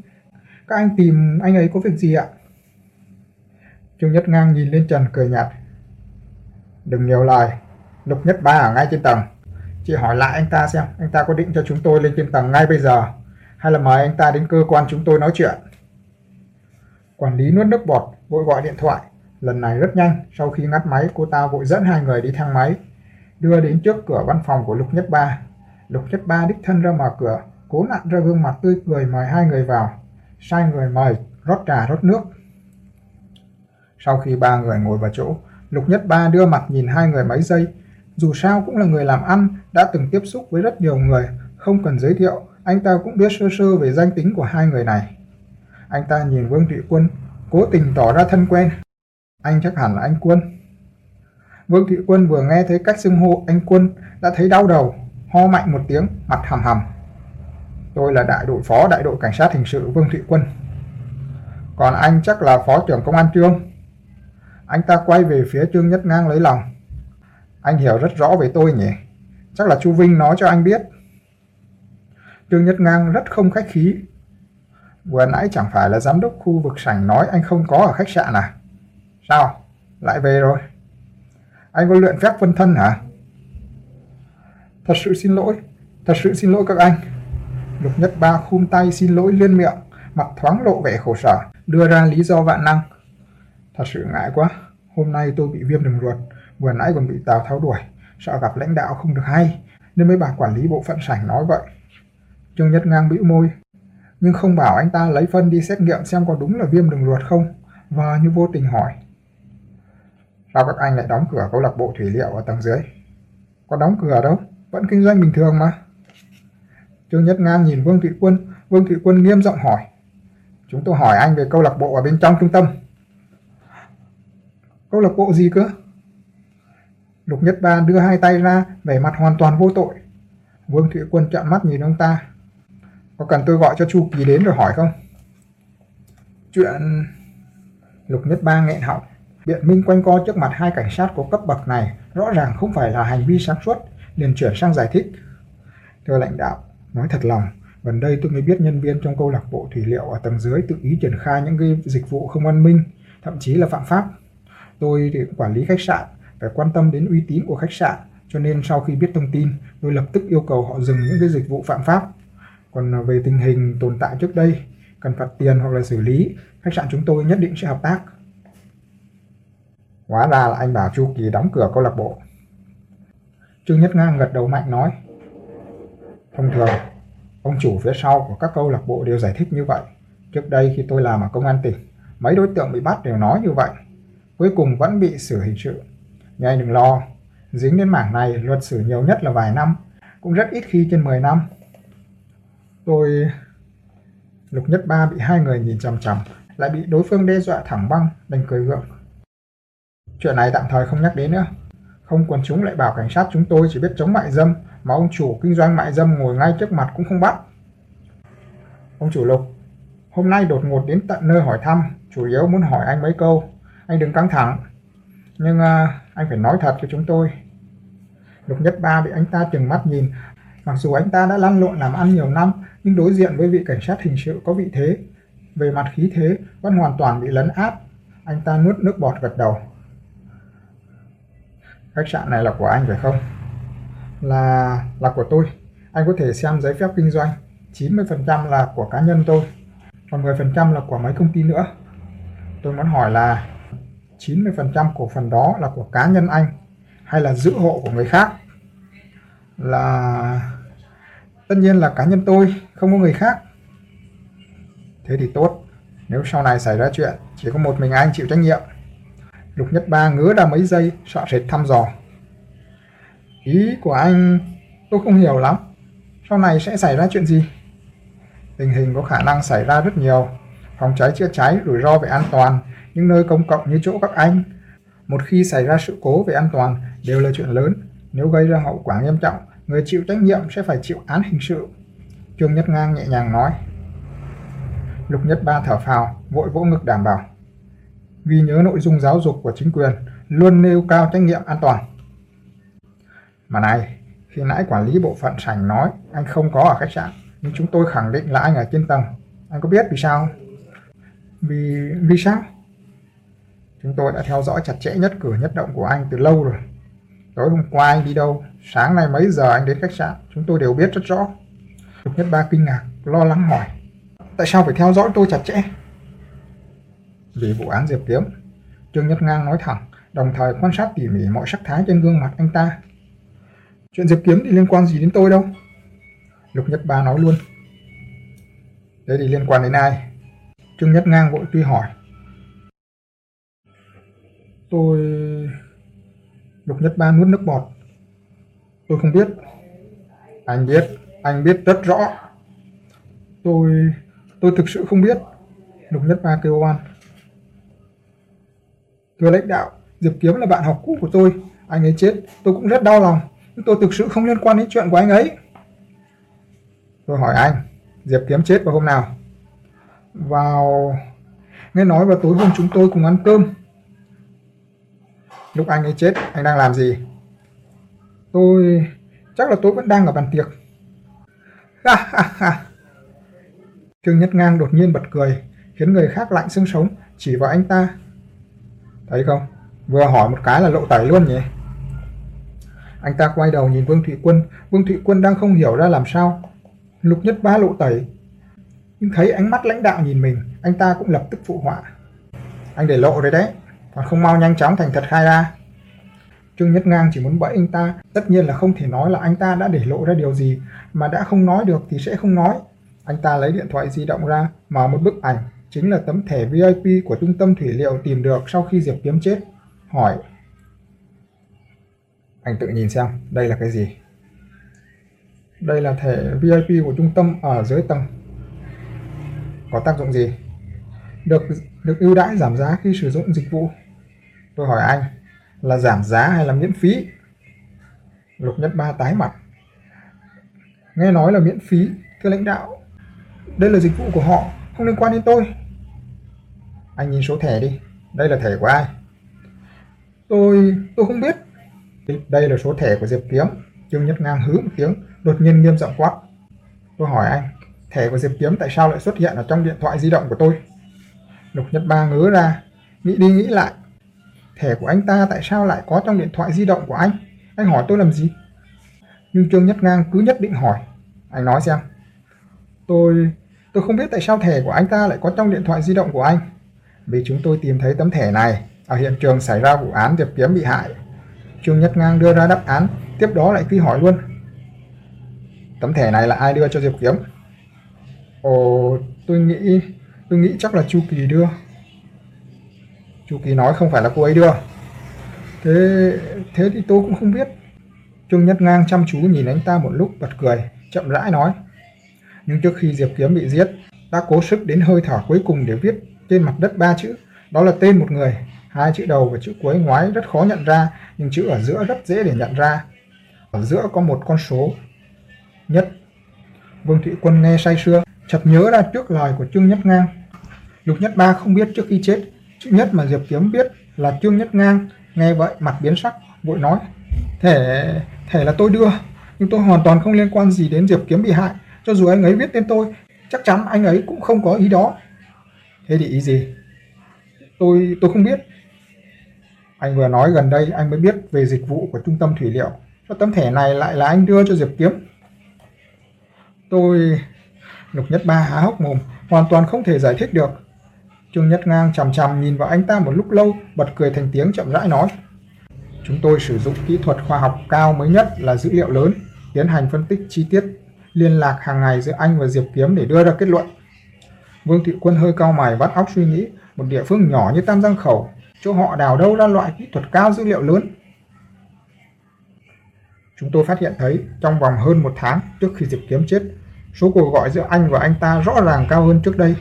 Các anh tìm anh ấy có việc gì ạ? Trương Nhất Ngang nhìn lên Trần cười nhạt. Đừng nhiều lời, Lục Nhất Ba ở ngay trên tầng. Chị hỏi lại anh ta xem, anh ta có định cho chúng tôi lên trên tầng ngay bây giờ, hay là mời anh ta đến cơ quan chúng tôi nói chuyện. Quản lý nuốt nước bọt, vội gọi điện thoại. Lần này rất nhanh, sau khi ngắt máy, cô ta vội dẫn hai người đi thang máy, đưa đến trước cửa văn phòng của Lục Nhất Ba. Lục Nhất Ba đích thân ra mở cửa, cố nặn ra gương mặt tươi cười mời hai người vào. Sai người mời, rót trà rót nước. Sau khi ba người ngồi vào chỗ, Lục Nhất Ba đưa mặt nhìn hai người mấy giây. Dù sao cũng là người làm ăn, đã từng tiếp xúc với rất nhiều người, không cần giới thiệu, anh ta cũng biết sơ sơ về danh tính của hai người này. Anh ta nhìn Vương Thị Quân, cố tình tỏ ra thân quen. Anh chắc hẳn là anh Quân. Vương Thị Quân vừa nghe thấy cách xưng hô anh Quân đã thấy đau đầu, ho mạnh một tiếng, mặt hầm hầm. Tôi là đại đội phó đại đội cảnh sát hình sự Vương Thị Quân. Còn anh chắc là phó trưởng công an trương. Anh ta quay về phía Trương Nhất Ngang lấy lòng. Anh hiểu rất rõ về tôi nhỉ? Chắc là Chu Vinh nói cho anh biết. Trương Nhất Ngang rất không khách khí. Vừa nãy chẳng phải là giám đốc khu vực sảnh nói anh không có ở khách sạn à? Sao? Lại về rồi. Anh có luyện phép phân thân hả? Thật sự xin lỗi. Thật sự xin lỗi các anh. Lục Nhất Ba khum tay xin lỗi liên miệng, mặt thoáng lộ vẻ khổ sở, đưa ra lý do vạn năng. Thật sự ngại quá, hôm nay tôi bị viêm đường ruột, vừa nãy còn bị Tào tháo đuổi, sợ gặp lãnh đạo không được hay, nên mấy bà quản lý bộ phận sảnh nói vậy. Trương Nhất Ngang bĩu môi, nhưng không bảo anh ta lấy phân đi xét nghiệm xem có đúng là viêm đường ruột không, và như vô tình hỏi. Sao các anh lại đóng cửa câu lạc bộ thủy liệu ở tầng dưới? Có đóng cửa đâu, vẫn kinh doanh bình thường mà. Trương Nhất Ngang nhìn Vương Thị Quân, Vương Thị Quân nghiêm giọng hỏi. Chúng tôi hỏi anh về câu lạc bộ ở bên trong trung tâm. Câu lạc bộ gì cơ? Lục Nhất Ba đưa hai tay ra, vẻ mặt hoàn toàn vô tội. Vương Thụy Quân trợn mắt nhìn ông ta. Có cần tôi gọi cho Chu Kỳ đến rồi hỏi không? Chuyện... Lục Nhất Ba nghẹn họng. Biện minh quanh co trước mặt hai cảnh sát có cấp bậc này rõ ràng không phải là hành vi sáng suốt, liền chuyển sang giải thích. Thưa lãnh đạo, nói thật lòng, gần đây tôi mới biết nhân viên trong câu lạc bộ thủy liệu ở tầng dưới tự ý triển khai những cái dịch vụ không văn minh, thậm chí là phạm pháp. Tôi thì quản lý khách sạn, phải quan tâm đến uy tín của khách sạn, cho nên sau khi biết thông tin, tôi lập tức yêu cầu họ dừng những cái dịch vụ phạm pháp. Còn à, về tình hình tồn tại trước đây, cần phạt tiền hoặc là xử lý, khách sạn chúng tôi nhất định sẽ hợp tác. Hóa ra là anh bảo Chu Kỳ đóng cửa câu lạc bộ. Trương Nhất Ngang gật đầu mạnh nói. Thông thường, ông chủ phía sau của các câu lạc bộ đều giải thích như vậy. Trước đây khi tôi làm ở công an tỉnh, mấy đối tượng bị bắt đều nói như vậy. Cuối cùng vẫn bị xử hình sự. Nhưng anh đừng lo, dính đến mảng này luật xử nhiều nhất là vài năm, cũng rất ít khi trên 10 năm. Tôi... Lục Nhất Ba bị hai người nhìn chằm chằm, lại bị đối phương đe dọa thẳng băng, đành cười gượng. Chuyện này tạm thời không nhắc đến nữa. Không quần chúng lại bảo cảnh sát chúng tôi chỉ biết chống mại dâm, mà ông chủ kinh doanh mại dâm ngồi ngay trước mặt cũng không bắt. Ông chủ Lục, hôm nay đột ngột đến tận nơi hỏi thăm, chủ yếu muốn hỏi anh mấy câu. Anh đừng căng thẳng. Nhưng à, anh phải nói thật cho chúng tôi. Lục Nhất Ba bị anh ta chừng mắt nhìn. Mặc dù anh ta đã lăn lộn làm ăn nhiều năm, nhưng đối diện với vị cảnh sát hình sự có vị thế, về mặt khí thế vẫn hoàn toàn bị lấn áp. Anh ta nuốt nước bọt gật đầu. Khách sạn này là của anh phải không? Là là của tôi. Anh có thể xem giấy phép kinh doanh. 90% là của cá nhân tôi. Còn 10% là của mấy công ty nữa. Tôi muốn hỏi là 90% cổ phần đó là của cá nhân anh hay là giữ hộ của người khác? Là tất nhiên là cá nhân tôi, không có người khác. Thế thì tốt. Nếu sau này xảy ra chuyện, chỉ có một mình anh chịu trách nhiệm. Lục Nhất Ba ngứa ra mấy giây, sợ sệt thăm dò. Ý của anh tôi không hiểu lắm. Sau này sẽ xảy ra chuyện gì? Tình hình có khả năng xảy ra rất nhiều. Phòng cháy chữa cháy, rủi ro về an toàn, những nơi công cộng như chỗ các anh. Một khi xảy ra sự cố về an toàn đều là chuyện lớn. Nếu gây ra hậu quả nghiêm trọng, người chịu trách nhiệm sẽ phải chịu án hình sự. Trương Nhất Ngang nhẹ nhàng nói. Lục Nhất Ba thở phào, vội vỗ ngực đảm bảo. Vì nhớ nội dung giáo dục của chính quyền, luôn nêu cao trách nhiệm an toàn. Mà này, khi nãy quản lý bộ phận sảnh nói anh không có ở khách sạn, nhưng chúng tôi khẳng định là anh ở trên tầng. Anh có biết vì sao Vì... vì sao? Chúng tôi đã theo dõi chặt chẽ nhất cử nhất động của anh từ lâu rồi. Tối hôm qua anh đi đâu, sáng nay mấy giờ anh đến khách sạn, chúng tôi đều biết rất rõ. Lục Nhất Ba kinh ngạc, lo lắng hỏi. Tại sao phải theo dõi tôi chặt chẽ? Vì vụ án Diệp Kiếm, Trương Nhất Ngang nói thẳng, đồng thời quan sát tỉ mỉ mọi sắc thái trên gương mặt anh ta. Chuyện Diệp Kiếm thì liên quan gì đến tôi đâu? Lục Nhất Ba nói luôn. Thế thì liên quan đến ai? Trương Nhất Ngang vội tuy hỏi. Tôi... Lục Nhất Ba nuốt nước bọt. Tôi không biết. Anh biết, anh biết rất rõ. Tôi... tôi thực sự không biết. Lục Nhất Ba kêu oan. Thưa lãnh đạo, Diệp Kiếm là bạn học cũ của tôi. Anh ấy chết, tôi cũng rất đau lòng. Nhưng tôi thực sự không liên quan đến chuyện của anh ấy. Tôi hỏi anh, Diệp Kiếm chết vào hôm nào? Vào... Nghe nói vào tối hôm chúng tôi cùng ăn cơm. Lúc anh ấy chết, anh đang làm gì? Tôi... Chắc là tôi vẫn đang ở bàn tiệc. Ha ha ha. Trương Nhất Ngang đột nhiên bật cười, khiến người khác lạnh xương sống, chỉ vào anh ta. Thấy không? Vừa hỏi một cái là lộ tẩy luôn nhỉ? Anh ta quay đầu nhìn Vương Thụy Quân, Vương Thụy Quân đang không hiểu ra làm sao. Lục Nhất Ba lộ tẩy. Nhưng thấy ánh mắt lãnh đạo nhìn mình, anh ta cũng lập tức phụ họa. Anh để lộ rồi đấy, còn không mau nhanh chóng thành thật khai ra. Trương Nhất Ngang chỉ muốn bẫy anh ta, tất nhiên là không thể nói là anh ta đã để lộ ra điều gì, mà đã không nói được thì sẽ không nói. Anh ta lấy điện thoại di động ra, mở một bức ảnh, chính là tấm thẻ VIP của trung tâm thủy liệu tìm được sau khi Diệp Kiếm chết. Hỏi, anh tự nhìn xem, đây là cái gì? Đây là thẻ VIP của trung tâm ở dưới tầng. Có tác dụng gì? Được được ưu đãi giảm giá khi sử dụng dịch vụ. Tôi hỏi anh, là giảm giá hay là miễn phí? Lục Nhất Ba tái mặt. Nghe nói là miễn phí, thưa lãnh đạo. Đây là dịch vụ của họ, không liên quan đến tôi. Anh nhìn số thẻ đi, đây là thẻ của ai? Tôi, tôi không biết. Đây là số thẻ của Diệp Kiếm. Trương Nhất Ngang hứ một tiếng, đột nhiên nghiêm giọng quát. Tôi hỏi anh, thẻ của Diệp Kiếm tại sao lại xuất hiện ở trong điện thoại di động của tôi? Lục Nhất Ba ngớ ra, nghĩ đi nghĩ lại. Thẻ của anh ta tại sao lại có trong điện thoại di động của anh? Anh hỏi tôi làm gì? Nhưng Trương Nhất Ngang cứ nhất định hỏi. Anh nói xem. Tôi... tôi không biết tại sao thẻ của anh ta lại có trong điện thoại di động của anh. Vì chúng tôi tìm thấy tấm thẻ này ở hiện trường xảy ra vụ án Diệp Kiếm bị hại. Trương Nhất Ngang đưa ra đáp án, tiếp đó lại truy hỏi luôn. Tấm thẻ này là ai đưa cho Diệp Kiếm? Ồ, tôi nghĩ, tôi nghĩ chắc là Chu Kỳ đưa. Chu Kỳ nói không phải là cô ấy đưa. Thế, thế thì tôi cũng không biết. Trương Nhất Ngang chăm chú nhìn anh ta một lúc bật cười, chậm rãi nói. Nhưng trước khi Diệp Kiếm bị giết, đã cố sức đến hơi thở cuối cùng để viết trên mặt đất ba chữ. Đó là tên một người, hai chữ đầu và chữ cuối ngoái rất khó nhận ra, nhưng chữ ở giữa rất dễ để nhận ra. Ở giữa có một con số nhất. Vương Thụy Quân nghe say sưa, chợt nhớ ra trước lời của Trương Nhất Ngang. Lục Nhất Ba không biết trước khi chết, chữ nhất mà Diệp Kiếm biết là Trương Nhất Ngang, nghe vậy mặt biến sắc, vội nói, thể, thể là tôi đưa, nhưng tôi hoàn toàn không liên quan gì đến Diệp Kiếm bị hại, cho dù anh ấy biết tên tôi, chắc chắn anh ấy cũng không có ý đó. Thế thì ý gì? Tôi, tôi không biết. Anh vừa nói gần đây anh mới biết về dịch vụ của trung tâm thủy liệu. Và tấm thẻ này lại là anh đưa cho Diệp Kiếm. Tôi... Lục Nhất Ba há hốc mồm, hoàn toàn không thể giải thích được. Trương Nhất Ngang chằm chằm nhìn vào anh ta một lúc lâu, bật cười thành tiếng chậm rãi nói. Chúng tôi sử dụng kỹ thuật khoa học cao mới nhất là dữ liệu lớn, tiến hành phân tích chi tiết, liên lạc hàng ngày giữa anh và Diệp Kiếm để đưa ra kết luận. Vương Thị Quân hơi cao mày vắt óc suy nghĩ, một địa phương nhỏ như Tam Giang Khẩu, chỗ họ đào đâu ra loại kỹ thuật cao dữ liệu lớn. Chúng tôi phát hiện thấy trong vòng hơn một tháng trước khi Diệp Kiếm chết, số cuộc gọi giữa anh và anh ta rõ ràng cao hơn trước đây.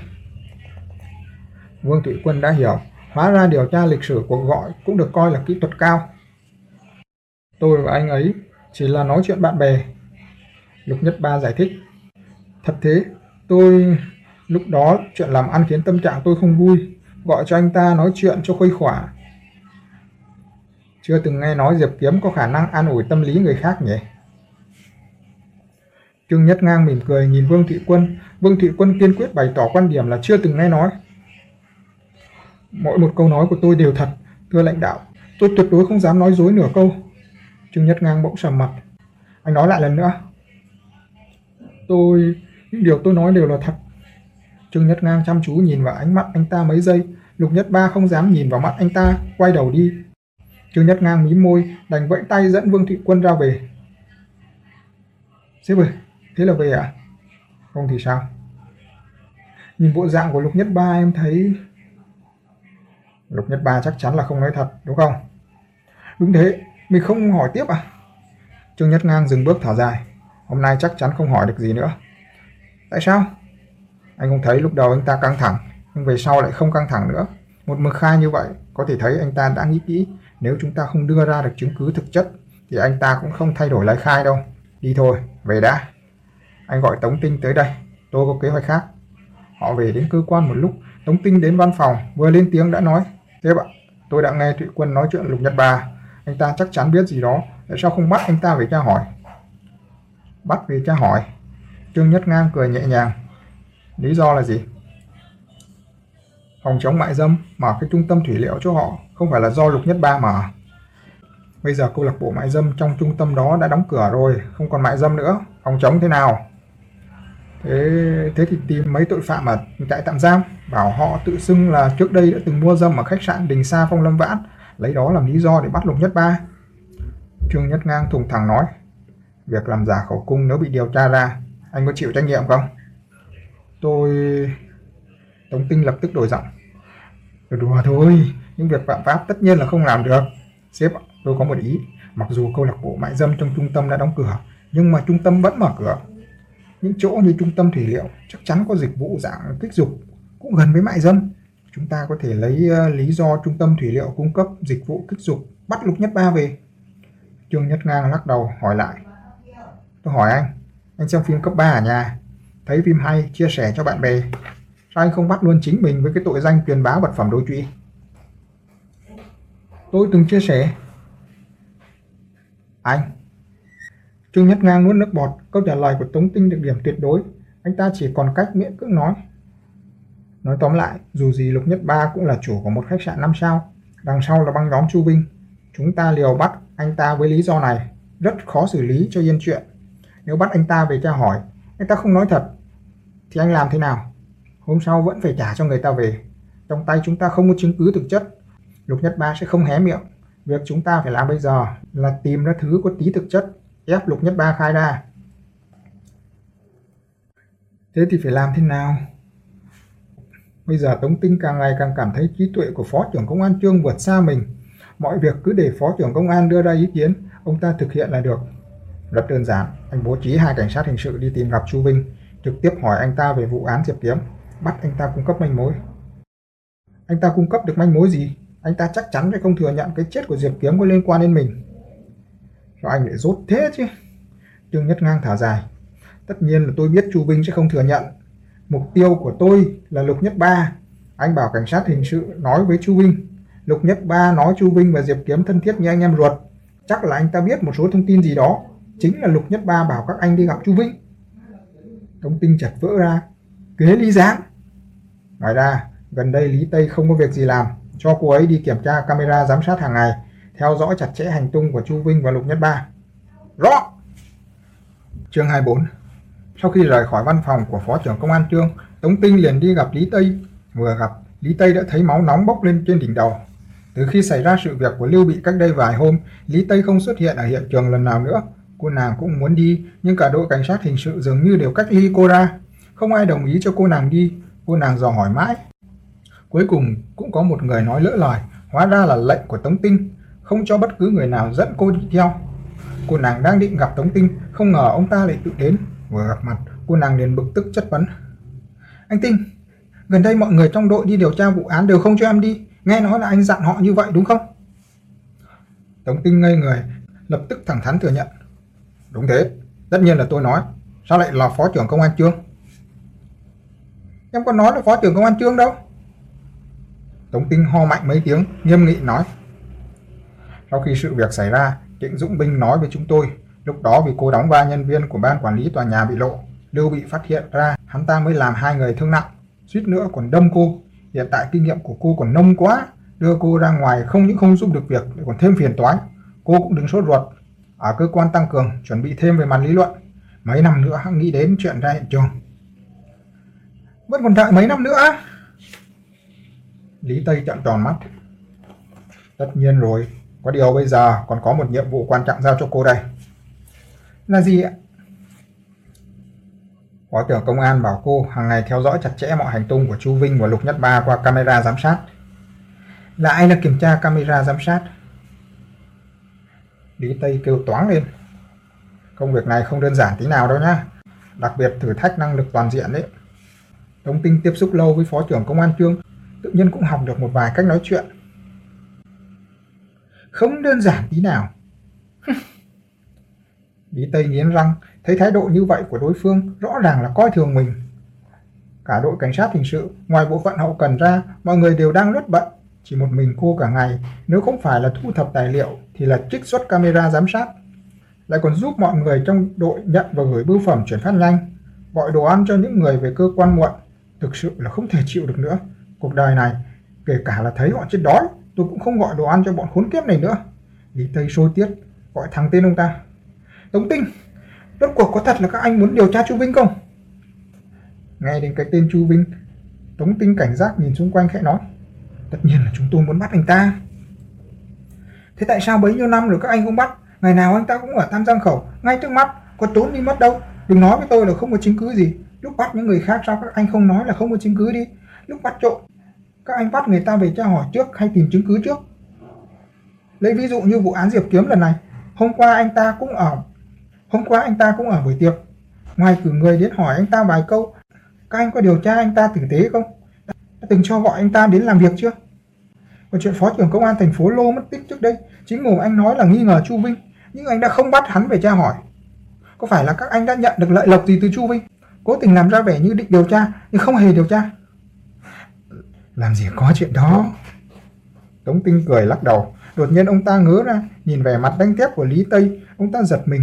Vương Thị Quân đã hiểu, hóa ra điều tra lịch sử cuộc gọi cũng được coi là kỹ thuật cao. Tôi và anh ấy chỉ là nói chuyện bạn bè. Lục Nhất Ba giải thích. Thật thế, tôi... Lúc đó chuyện làm ăn khiến tâm trạng tôi không vui, gọi cho anh ta nói chuyện cho khuây khỏa. Chưa từng nghe nói Diệp Kiếm có khả năng an ủi tâm lý người khác nhỉ? Trương Nhất Ngang mỉm cười nhìn Vương Thị Quân. Vương Thị Quân kiên quyết bày tỏ quan điểm là chưa từng nghe nói. Mỗi một câu nói của tôi đều thật, thưa lãnh đạo. Tôi tuyệt đối không dám nói dối nửa câu. Trương Nhất Ngang bỗng sầm mặt. Anh nói lại lần nữa. Tôi... Những điều tôi nói đều là thật. Trương Nhất Ngang chăm chú nhìn vào ánh mắt anh ta mấy giây. Lục Nhất Ba không dám nhìn vào mắt anh ta, quay đầu đi. Trương Nhất Ngang mí môi, đành vẫy tay dẫn Vương Thị Quân ra về. Sếp ơi, thế là về à? Không thì sao? Nhìn bộ dạng của Lục Nhất Ba em thấy... Lục Nhất Ba chắc chắn là không nói thật, đúng không? Đúng thế, mình không hỏi tiếp à? Trương Nhất Ngang dừng bước thở dài. Hôm nay chắc chắn không hỏi được gì nữa. Tại sao? Anh không thấy lúc đầu anh ta căng thẳng, nhưng về sau lại không căng thẳng nữa. Một mực khai như vậy, có thể thấy anh ta đã nghĩ kỹ, nếu chúng ta không đưa ra được chứng cứ thực chất, thì anh ta cũng không thay đổi lời khai đâu. Đi thôi, về đã. Anh gọi Tống Tinh tới đây, tôi có kế hoạch khác. Họ về đến cơ quan một lúc, Tống Tinh đến văn phòng, vừa lên tiếng đã nói, Sếp ạ, tôi đã nghe Thụy Quân nói chuyện Lục Nhật Ba, anh ta chắc chắn biết gì đó, tại sao không bắt anh ta về tra hỏi? Bắt về tra hỏi. Trương Nhất Ngang cười nhẹ nhàng. Lý do là gì? Phòng chống mại dâm mở cái trung tâm thủy liệu cho họ, không phải là do Lục Nhất Ba mở. Bây giờ câu lạc bộ mại dâm trong trung tâm đó đã đóng cửa rồi, không còn mại dâm nữa. Phòng chống thế nào? Thế, thế thì tìm mấy tội phạm ở trại tạm giam, bảo họ tự xưng là trước đây đã từng mua dâm ở khách sạn Đình Sa Phong Lâm Vãn, lấy đó làm lý do để bắt Lục Nhất Ba. Trương Nhất Ngang thùng thẳng nói, việc làm giả khẩu cung nếu bị điều tra ra, anh có chịu trách nhiệm không? Tôi... Tống Tinh lập tức đổi giọng. Đùa thôi, những việc phạm pháp tất nhiên là không làm được. Sếp, tôi có một ý, mặc dù câu lạc bộ mại dâm trong trung tâm đã đóng cửa, nhưng mà trung tâm vẫn mở cửa. Những chỗ như trung tâm thủy liệu chắc chắn có dịch vụ dạng kích dục, cũng gần với mại dâm. Chúng ta có thể lấy uh, lý do trung tâm thủy liệu cung cấp dịch vụ kích dục bắt Lục Nhất Ba về. Trương Nhất Ngang lắc đầu hỏi lại. Tôi hỏi anh, anh xem phim cấp 3 ở nhà, thấy phim hay chia sẻ cho bạn bè. Sao anh không bắt luôn chính mình với cái tội danh truyền bá vật phẩm đối trụy? Tôi từng chia sẻ. Anh. Trương Nhất Ngang nuốt nước bọt, câu trả lời của Tống Tinh được điểm tuyệt đối. Anh ta chỉ còn cách miễn cưỡng nói. Nói tóm lại, dù gì Lục Nhất Ba cũng là chủ của một khách sạn 5 sao. Đằng sau là băng nhóm Chu Vinh. Chúng ta liều bắt anh ta với lý do này. Rất khó xử lý cho yên chuyện. Nếu bắt anh ta về tra hỏi, anh ta không nói thật, thì anh làm thế nào? Hôm sau vẫn phải trả cho người ta về. Trong tay chúng ta không có chứng cứ thực chất. Lục Nhất Ba sẽ không hé miệng. Việc chúng ta phải làm bây giờ là tìm ra thứ có tí thực chất, ép Lục Nhất Ba khai ra. Thế thì phải làm thế nào? Bây giờ Tống Tinh càng ngày càng cảm thấy trí tuệ của Phó trưởng Công an Trương vượt xa mình. Mọi việc cứ để Phó trưởng Công an đưa ra ý kiến, ông ta thực hiện là được. Rất đơn giản, anh bố trí hai cảnh sát hình sự đi tìm gặp Chu Vinh, trực tiếp hỏi anh ta về vụ án Diệp Kiếm, bắt anh ta cung cấp manh mối. Anh ta cung cấp được manh mối gì? Anh ta chắc chắn sẽ không thừa nhận cái chết của Diệp Kiếm có liên quan đến mình. Sao anh lại rốt thế chứ? Trương Nhất Ngang thả dài. Tất nhiên là tôi biết Chu Vinh sẽ không thừa nhận. Mục tiêu của tôi là Lục Nhất Ba. Anh bảo cảnh sát hình sự nói với Chu Vinh. Lục Nhất Ba nói Chu Vinh và Diệp Kiếm thân thiết như anh em ruột. Chắc là anh ta biết một số thông tin gì đó chính là Lục Nhất Ba bảo các anh đi gặp Chu vinh Thông tin chật vỡ ra, kế Lý Giáng. Ngoài ra, gần đây Lý Tây không có việc gì làm, cho cô ấy đi kiểm tra camera giám sát hàng ngày, theo dõi chặt chẽ hành tung của Chu Vinh và Lục Nhất Ba. Rõ! Chương 24 Sau khi rời khỏi văn phòng của Phó trưởng Công an Trương, Tống Tinh liền đi gặp Lý Tây. Vừa gặp, Lý Tây đã thấy máu nóng bốc lên trên đỉnh đầu. Từ khi xảy ra sự việc của Lưu Bị cách đây vài hôm, Lý Tây không xuất hiện ở hiện trường lần nào nữa, Cô nàng cũng muốn đi, nhưng cả đội cảnh sát hình sự dường như đều cách ly cô ra. Không ai đồng ý cho cô nàng đi. Cô nàng dò hỏi mãi. Cuối cùng cũng có một người nói lỡ lời, hóa ra là lệnh của Tống Tinh, không cho bất cứ người nào dẫn cô đi theo. Cô nàng đang định gặp Tống Tinh, không ngờ ông ta lại tự đến. Vừa gặp mặt, cô nàng liền bực tức chất vấn. Anh Tinh, gần đây mọi người trong đội đi điều tra vụ án đều không cho em đi. Nghe nói là anh dặn họ như vậy đúng không? Tống Tinh ngây người, lập tức thẳng thắn thừa nhận. Đúng thế, tất nhiên là tôi nói. Sao lại là phó trưởng công an trương? Em có nói là phó trưởng công an trương đâu. Tống Tinh ho mạnh mấy tiếng, nghiêm nghị nói. Sau khi sự việc xảy ra, Trịnh Dũng Binh nói với chúng tôi, lúc đó vì cô đóng vai nhân viên của ban quản lý tòa nhà bị lộ, Lưu bị phát hiện ra, hắn ta mới làm hai người thương nặng, suýt nữa còn đâm cô. Hiện tại kinh nghiệm của cô còn nông quá, đưa cô ra ngoài không những không giúp được việc, lại còn thêm phiền toái. Cô cũng đừng sốt ruột. Ở cơ quan tăng cường, chuẩn bị thêm về mặt lý luận. Mấy năm nữa hắn nghĩ đến chuyện ra hiện trường. Vẫn còn đợi mấy năm nữa. Lý Tây trợn tròn mắt. Tất nhiên rồi, có điều bây giờ còn có một nhiệm vụ quan trọng giao cho cô đây. Là gì ạ? Phó trưởng công an bảo cô hàng ngày theo dõi chặt chẽ mọi hành tung của Chu Vinh và Lục Nhất Ba qua camera giám sát. Là ai là kiểm tra camera giám sát? Lý Tây kêu toáng lên. Công việc này không đơn giản tí nào đâu nhá. Đặc biệt thử thách năng lực toàn diện đấy. Tống Tinh tiếp xúc lâu với phó trưởng công an trương, tự nhiên cũng học được một vài cách nói chuyện. Không đơn giản tí nào. Lý Tây nghiến răng, thấy thái độ như vậy của đối phương rõ ràng là coi thường mình. Cả đội cảnh sát hình sự, ngoài bộ phận hậu cần ra, mọi người đều đang rất bận. Chỉ một mình cô cả ngày, nếu không phải là thu thập tài liệu thì là trích xuất camera giám sát. Lại còn giúp mọi người trong đội nhận và gửi bưu phẩm chuyển phát nhanh, gọi đồ ăn cho những người về cơ quan muộn. Thực sự là không thể chịu được nữa. Cuộc đời này, kể cả là thấy họ chết đói, tôi cũng không gọi đồ ăn cho bọn khốn kiếp này nữa. Lý Tây sôi tiết, gọi thằng tên ông ta. Tống Tinh, rốt cuộc có thật là các anh muốn điều tra Chu Vinh không? Nghe đến cái tên Chu Vinh, Tống Tinh cảnh giác nhìn xung quanh khẽ nói. Tất nhiên là chúng tôi muốn bắt anh ta. Thế tại sao bấy nhiêu năm rồi các anh không bắt? Ngày nào anh ta cũng ở Tam Giang Khẩu, ngay trước mắt, có trốn đi mất đâu. Đừng nói với tôi là không có chứng cứ gì. Lúc bắt những người khác sao các anh không nói là không có chứng cứ đi. Lúc bắt trộm, các anh bắt người ta về tra hỏi trước hay tìm chứng cứ trước. Lấy ví dụ như vụ án Diệp Kiếm lần này, hôm qua anh ta cũng ở hôm qua anh ta cũng ở buổi tiệc. Ngoài cử người đến hỏi anh ta vài câu, các anh có điều tra anh ta tử tế không? Đã từng cho gọi anh ta đến làm việc chưa? Còn chuyện phó trưởng công an thành phố Lô mất tích trước đây, chính mồm anh nói là nghi ngờ Chu Vinh, nhưng anh đã không bắt hắn về tra hỏi. Có phải là các anh đã nhận được lợi lộc gì từ Chu Vinh? Cố tình làm ra vẻ như định điều tra, nhưng không hề điều tra. Làm gì có chuyện đó. Tống Tinh cười lắc đầu. Đột nhiên ông ta ngớ ra, nhìn vẻ mặt đánh thép của Lý Tây, ông ta giật mình.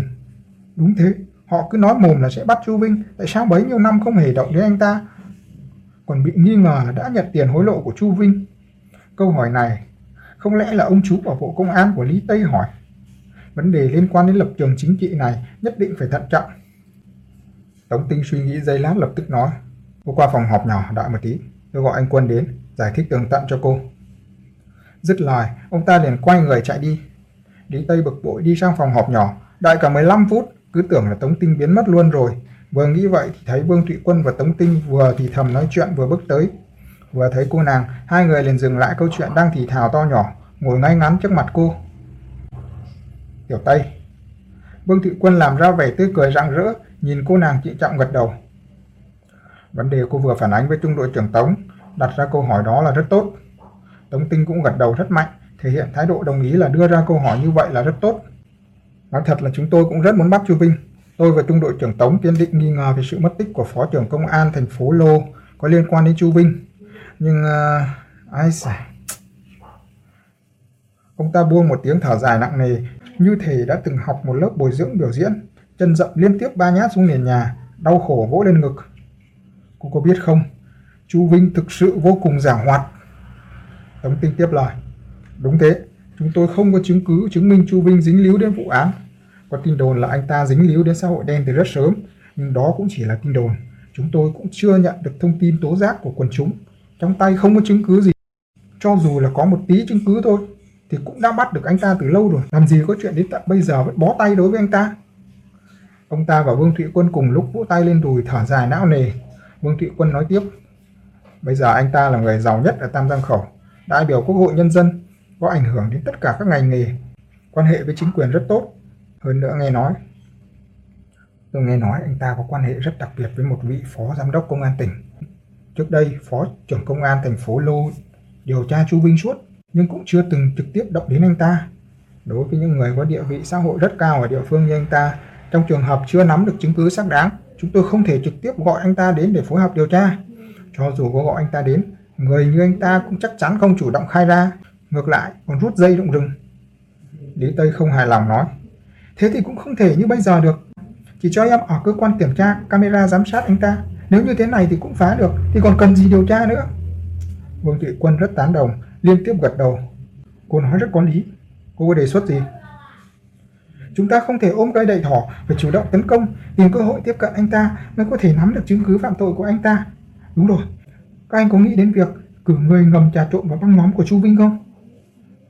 Đúng thế, họ cứ nói mồm là sẽ bắt Chu Vinh, tại sao bấy nhiêu năm không hề động đến anh ta? Còn bị nghi ngờ là đã nhận tiền hối lộ của Chu Vinh. Câu hỏi này, không lẽ là ông chú ở bộ công an của Lý Tây hỏi? Vấn đề liên quan đến lập trường chính trị này nhất định phải thận trọng. Tống Tinh suy nghĩ giây lát lập tức nói. Cô qua phòng họp nhỏ đợi một tí. Tôi gọi anh Quân đến, giải thích tường tận cho cô. Dứt lời, ông ta liền quay người chạy đi. Lý Tây bực bội đi sang phòng họp nhỏ, đợi cả 15 phút, cứ tưởng là Tống Tinh biến mất luôn rồi. Vừa nghĩ vậy thì thấy Vương Thụy Quân và Tống Tinh vừa thì thầm nói chuyện vừa bước tới. Vừa thấy cô nàng, hai người liền dừng lại câu chuyện đang thì thào to nhỏ, ngồi ngay ngắn trước mặt cô. Tiểu Tây Vương Thụy Quân làm ra vẻ tươi cười rạng rỡ, nhìn cô nàng trịnh trọng gật đầu. Vấn đề cô vừa phản ánh với trung đội trưởng Tống, đặt ra câu hỏi đó là rất tốt. Tống Tinh cũng gật đầu rất mạnh, thể hiện thái độ đồng ý là đưa ra câu hỏi như vậy là rất tốt. Nói thật là chúng tôi cũng rất muốn bắt Chu Vinh. Tôi và trung đội trưởng Tống kiên định nghi ngờ về sự mất tích của phó trưởng công an thành phố Lô có liên quan đến Chu Vinh. Nhưng uh, ai xài. Ông ta buông một tiếng thở dài nặng nề, như thể đã từng học một lớp bồi dưỡng biểu diễn, chân rậm liên tiếp ba nhát xuống nền nhà, đau khổ vỗ lên ngực. Cô có biết không, Chu Vinh thực sự vô cùng giả hoạt. Tống Tinh tiếp lời. Đúng thế, chúng tôi không có chứng cứ chứng minh Chu Vinh dính líu đến vụ án. Có tin đồn là anh ta dính líu đến xã hội đen từ rất sớm, nhưng đó cũng chỉ là tin đồn. Chúng tôi cũng chưa nhận được thông tin tố giác của quần chúng. Trong tay không có chứng cứ gì. Cho dù là có một tí chứng cứ thôi, thì cũng đã bắt được anh ta từ lâu rồi. Làm gì có chuyện đến tận bây giờ vẫn bó tay đối với anh ta. Ông ta và Vương Thụy Quân cùng lúc vỗ tay lên đùi thở dài não nề. Vương Thụy Quân nói tiếp. Bây giờ anh ta là người giàu nhất ở Tam Giang Khẩu, đại biểu Quốc hội Nhân dân, có ảnh hưởng đến tất cả các ngành nghề, quan hệ với chính quyền rất tốt. Hơn nữa nghe nói, tôi nghe nói anh ta có quan hệ rất đặc biệt với một vị phó giám đốc công an tỉnh. Trước đây, phó trưởng công an thành phố Lô điều tra Chu Vinh suốt, nhưng cũng chưa từng trực tiếp động đến anh ta. Đối với những người có địa vị xã hội rất cao ở địa phương như anh ta, trong trường hợp chưa nắm được chứng cứ xác đáng, chúng tôi không thể trực tiếp gọi anh ta đến để phối hợp điều tra. Cho dù có gọi anh ta đến, người như anh ta cũng chắc chắn không chủ động khai ra, ngược lại còn rút dây động rừng. Lý Tây không hài lòng nói, thế thì cũng không thể như bây giờ được. Chỉ cho em ở cơ quan kiểm tra, camera giám sát anh ta. Nếu như thế này thì cũng phá được, thì còn cần gì điều tra nữa. Vương Thị Quân rất tán đồng, liên tiếp gật đầu. Cô nói rất có lý. Cô có đề xuất gì? Chúng ta không thể ôm cây đầy thỏ, phải chủ động tấn công, tìm cơ hội tiếp cận anh ta mới có thể nắm được chứng cứ phạm tội của anh ta. Đúng rồi, các anh có nghĩ đến việc cử người ngầm trà trộn vào băng nhóm của Chu Vinh không?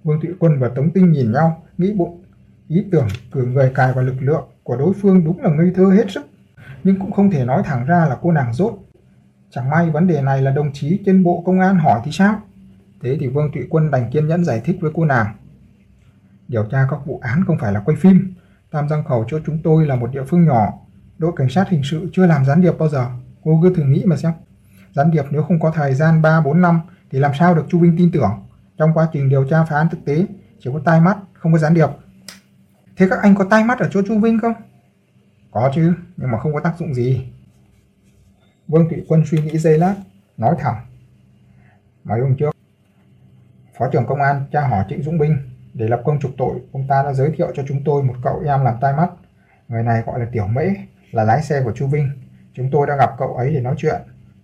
Vương thụy Quân và Tống Tinh nhìn nhau, nghĩ bụng. Ý tưởng cử người cài vào lực lượng của đối phương đúng là ngây thơ hết sức, nhưng cũng không thể nói thẳng ra là cô nàng dốt Chẳng may vấn đề này là đồng chí trên bộ công an hỏi thì sao? Thế thì Vương thụy Quân đành kiên nhẫn giải thích với cô nàng. Điều tra các vụ án không phải là quay phim. Tam Giang Khẩu cho chúng tôi là một địa phương nhỏ. Đội cảnh sát hình sự chưa làm gián điệp bao giờ. Cô cứ thử nghĩ mà xem. Gián điệp nếu không có thời gian 3-4 năm thì làm sao được Chu Vinh tin tưởng. Trong quá trình điều tra phá án thực tế chỉ có tai mắt, không có gián điệp. Thế các anh có tai mắt ở chỗ Chu Vinh không? Có chứ, nhưng mà không có tác dụng gì. Vương Thị Quân suy nghĩ giây lát, nói thẳng. Mấy hôm trước, Phó trưởng công an tra hỏi Trịnh Dũng Binh để lập công trục tội, ông ta đã giới thiệu cho chúng tôi một cậu em làm tai mắt. Người này gọi là Tiểu Mễ, là lái xe của Chu Vinh. Chúng tôi đã gặp cậu ấy để nói chuyện.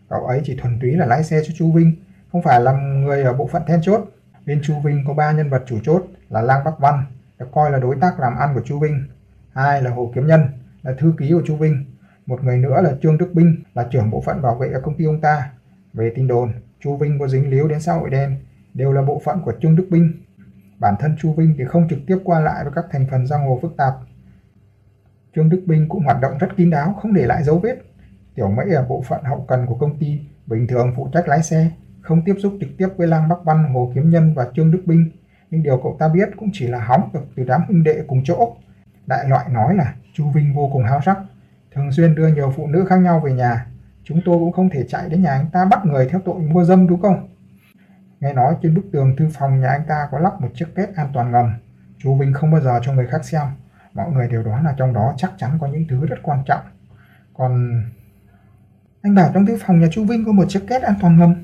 Cậu ấy chỉ thuần túy là lái xe cho Chu Vinh, không phải là người ở bộ phận then chốt. Bên Chu Vinh có ba nhân vật chủ chốt là Lang Bắc Văn, được coi là đối tác làm ăn của Chu Vinh. Hai là Hồ Kiếm Nhân, là thư ký của Chu Vinh. Một người nữa là Trương Đức Binh, là trưởng bộ phận bảo vệ ở công ty ông ta. Về tin đồn, Chu Vinh có dính líu đến xã hội đen, đều là bộ phận của Trương Đức Binh. Bản thân Chu Vinh thì không trực tiếp qua lại với các thành phần giang hồ phức tạp. Trương Đức Binh cũng hoạt động rất kín đáo, không để lại dấu vết. Tiểu Mễ ở bộ phận hậu cần của công ty, bình thường phụ trách lái xe, không tiếp xúc trực tiếp với Lang Bắc Văn, Hồ Kiếm Nhân và Trương Đức Binh. Nhưng điều cậu ta biết cũng chỉ là hóng được từ đám huynh đệ cùng chỗ. Đại loại nói là Chu Vinh vô cùng háo sắc, thường xuyên đưa nhiều phụ nữ khác nhau về nhà. Chúng tôi cũng không thể chạy đến nhà anh ta bắt người theo tội mua dâm đúng không? Nghe nói trên bức tường thư phòng nhà anh ta có lắp một chiếc két an toàn ngầm. Chú Vinh không bao giờ cho người khác xem. Mọi người đều đoán là trong đó chắc chắn có những thứ rất quan trọng. Còn... Anh bảo trong thư phòng nhà chú Vinh có một chiếc két an toàn ngầm.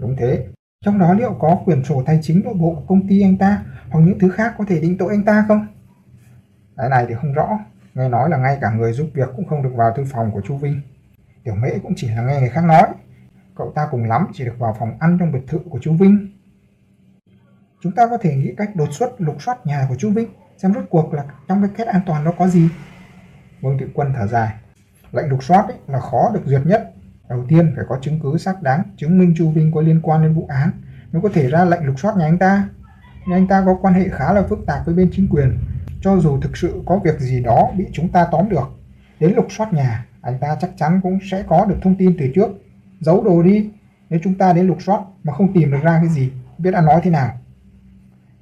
Đúng thế. Trong đó liệu có quyển sổ tài chính nội bộ của công ty anh ta hoặc những thứ khác có thể định tội anh ta không? Cái này thì không rõ. Nghe nói là ngay cả người giúp việc cũng không được vào thư phòng của chú Vinh. Tiểu Mễ cũng chỉ là nghe người khác nói. Cậu ta cùng lắm chỉ được vào phòng ăn trong biệt thự của chú Vinh. Chúng ta có thể nghĩ cách đột xuất lục soát nhà của chú Vinh, xem rốt cuộc là trong cái kết an toàn đó có gì. Vương Thị Quân thở dài. Lệnh lục soát ấy là khó được duyệt nhất. Đầu tiên phải có chứng cứ xác đáng chứng minh Chu Vinh có liên quan đến vụ án mới có thể ra lệnh lục soát nhà anh ta. Nhà anh ta có quan hệ khá là phức tạp với bên chính quyền. Cho dù thực sự có việc gì đó bị chúng ta tóm được, đến lục soát nhà, anh ta chắc chắn cũng sẽ có được thông tin từ trước giấu đồ đi. Nếu chúng ta đến lục soát mà không tìm được ra cái gì biết ăn nói thế nào.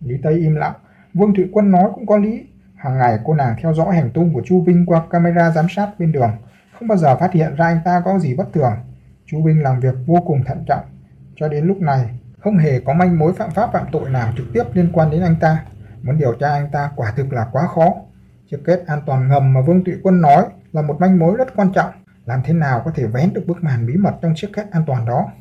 Lý tây im lặng. Vương thụy quân nói cũng có lý. Hàng ngày cô nàng theo dõi hành tung của chu vinh qua camera giám sát bên đường. Không bao giờ phát hiện ra anh ta có gì bất thường. Chu vinh làm việc vô cùng thận trọng. Cho đến lúc này, không hề có manh mối phạm pháp phạm tội nào trực tiếp liên quan đến anh ta. Muốn điều tra anh ta quả thực là quá khó. Chiếc kết an toàn ngầm mà vương tụy quân nói là một manh mối rất quan trọng làm thế nào có thể vén được bức màn bí mật trong chiếc két an toàn đó?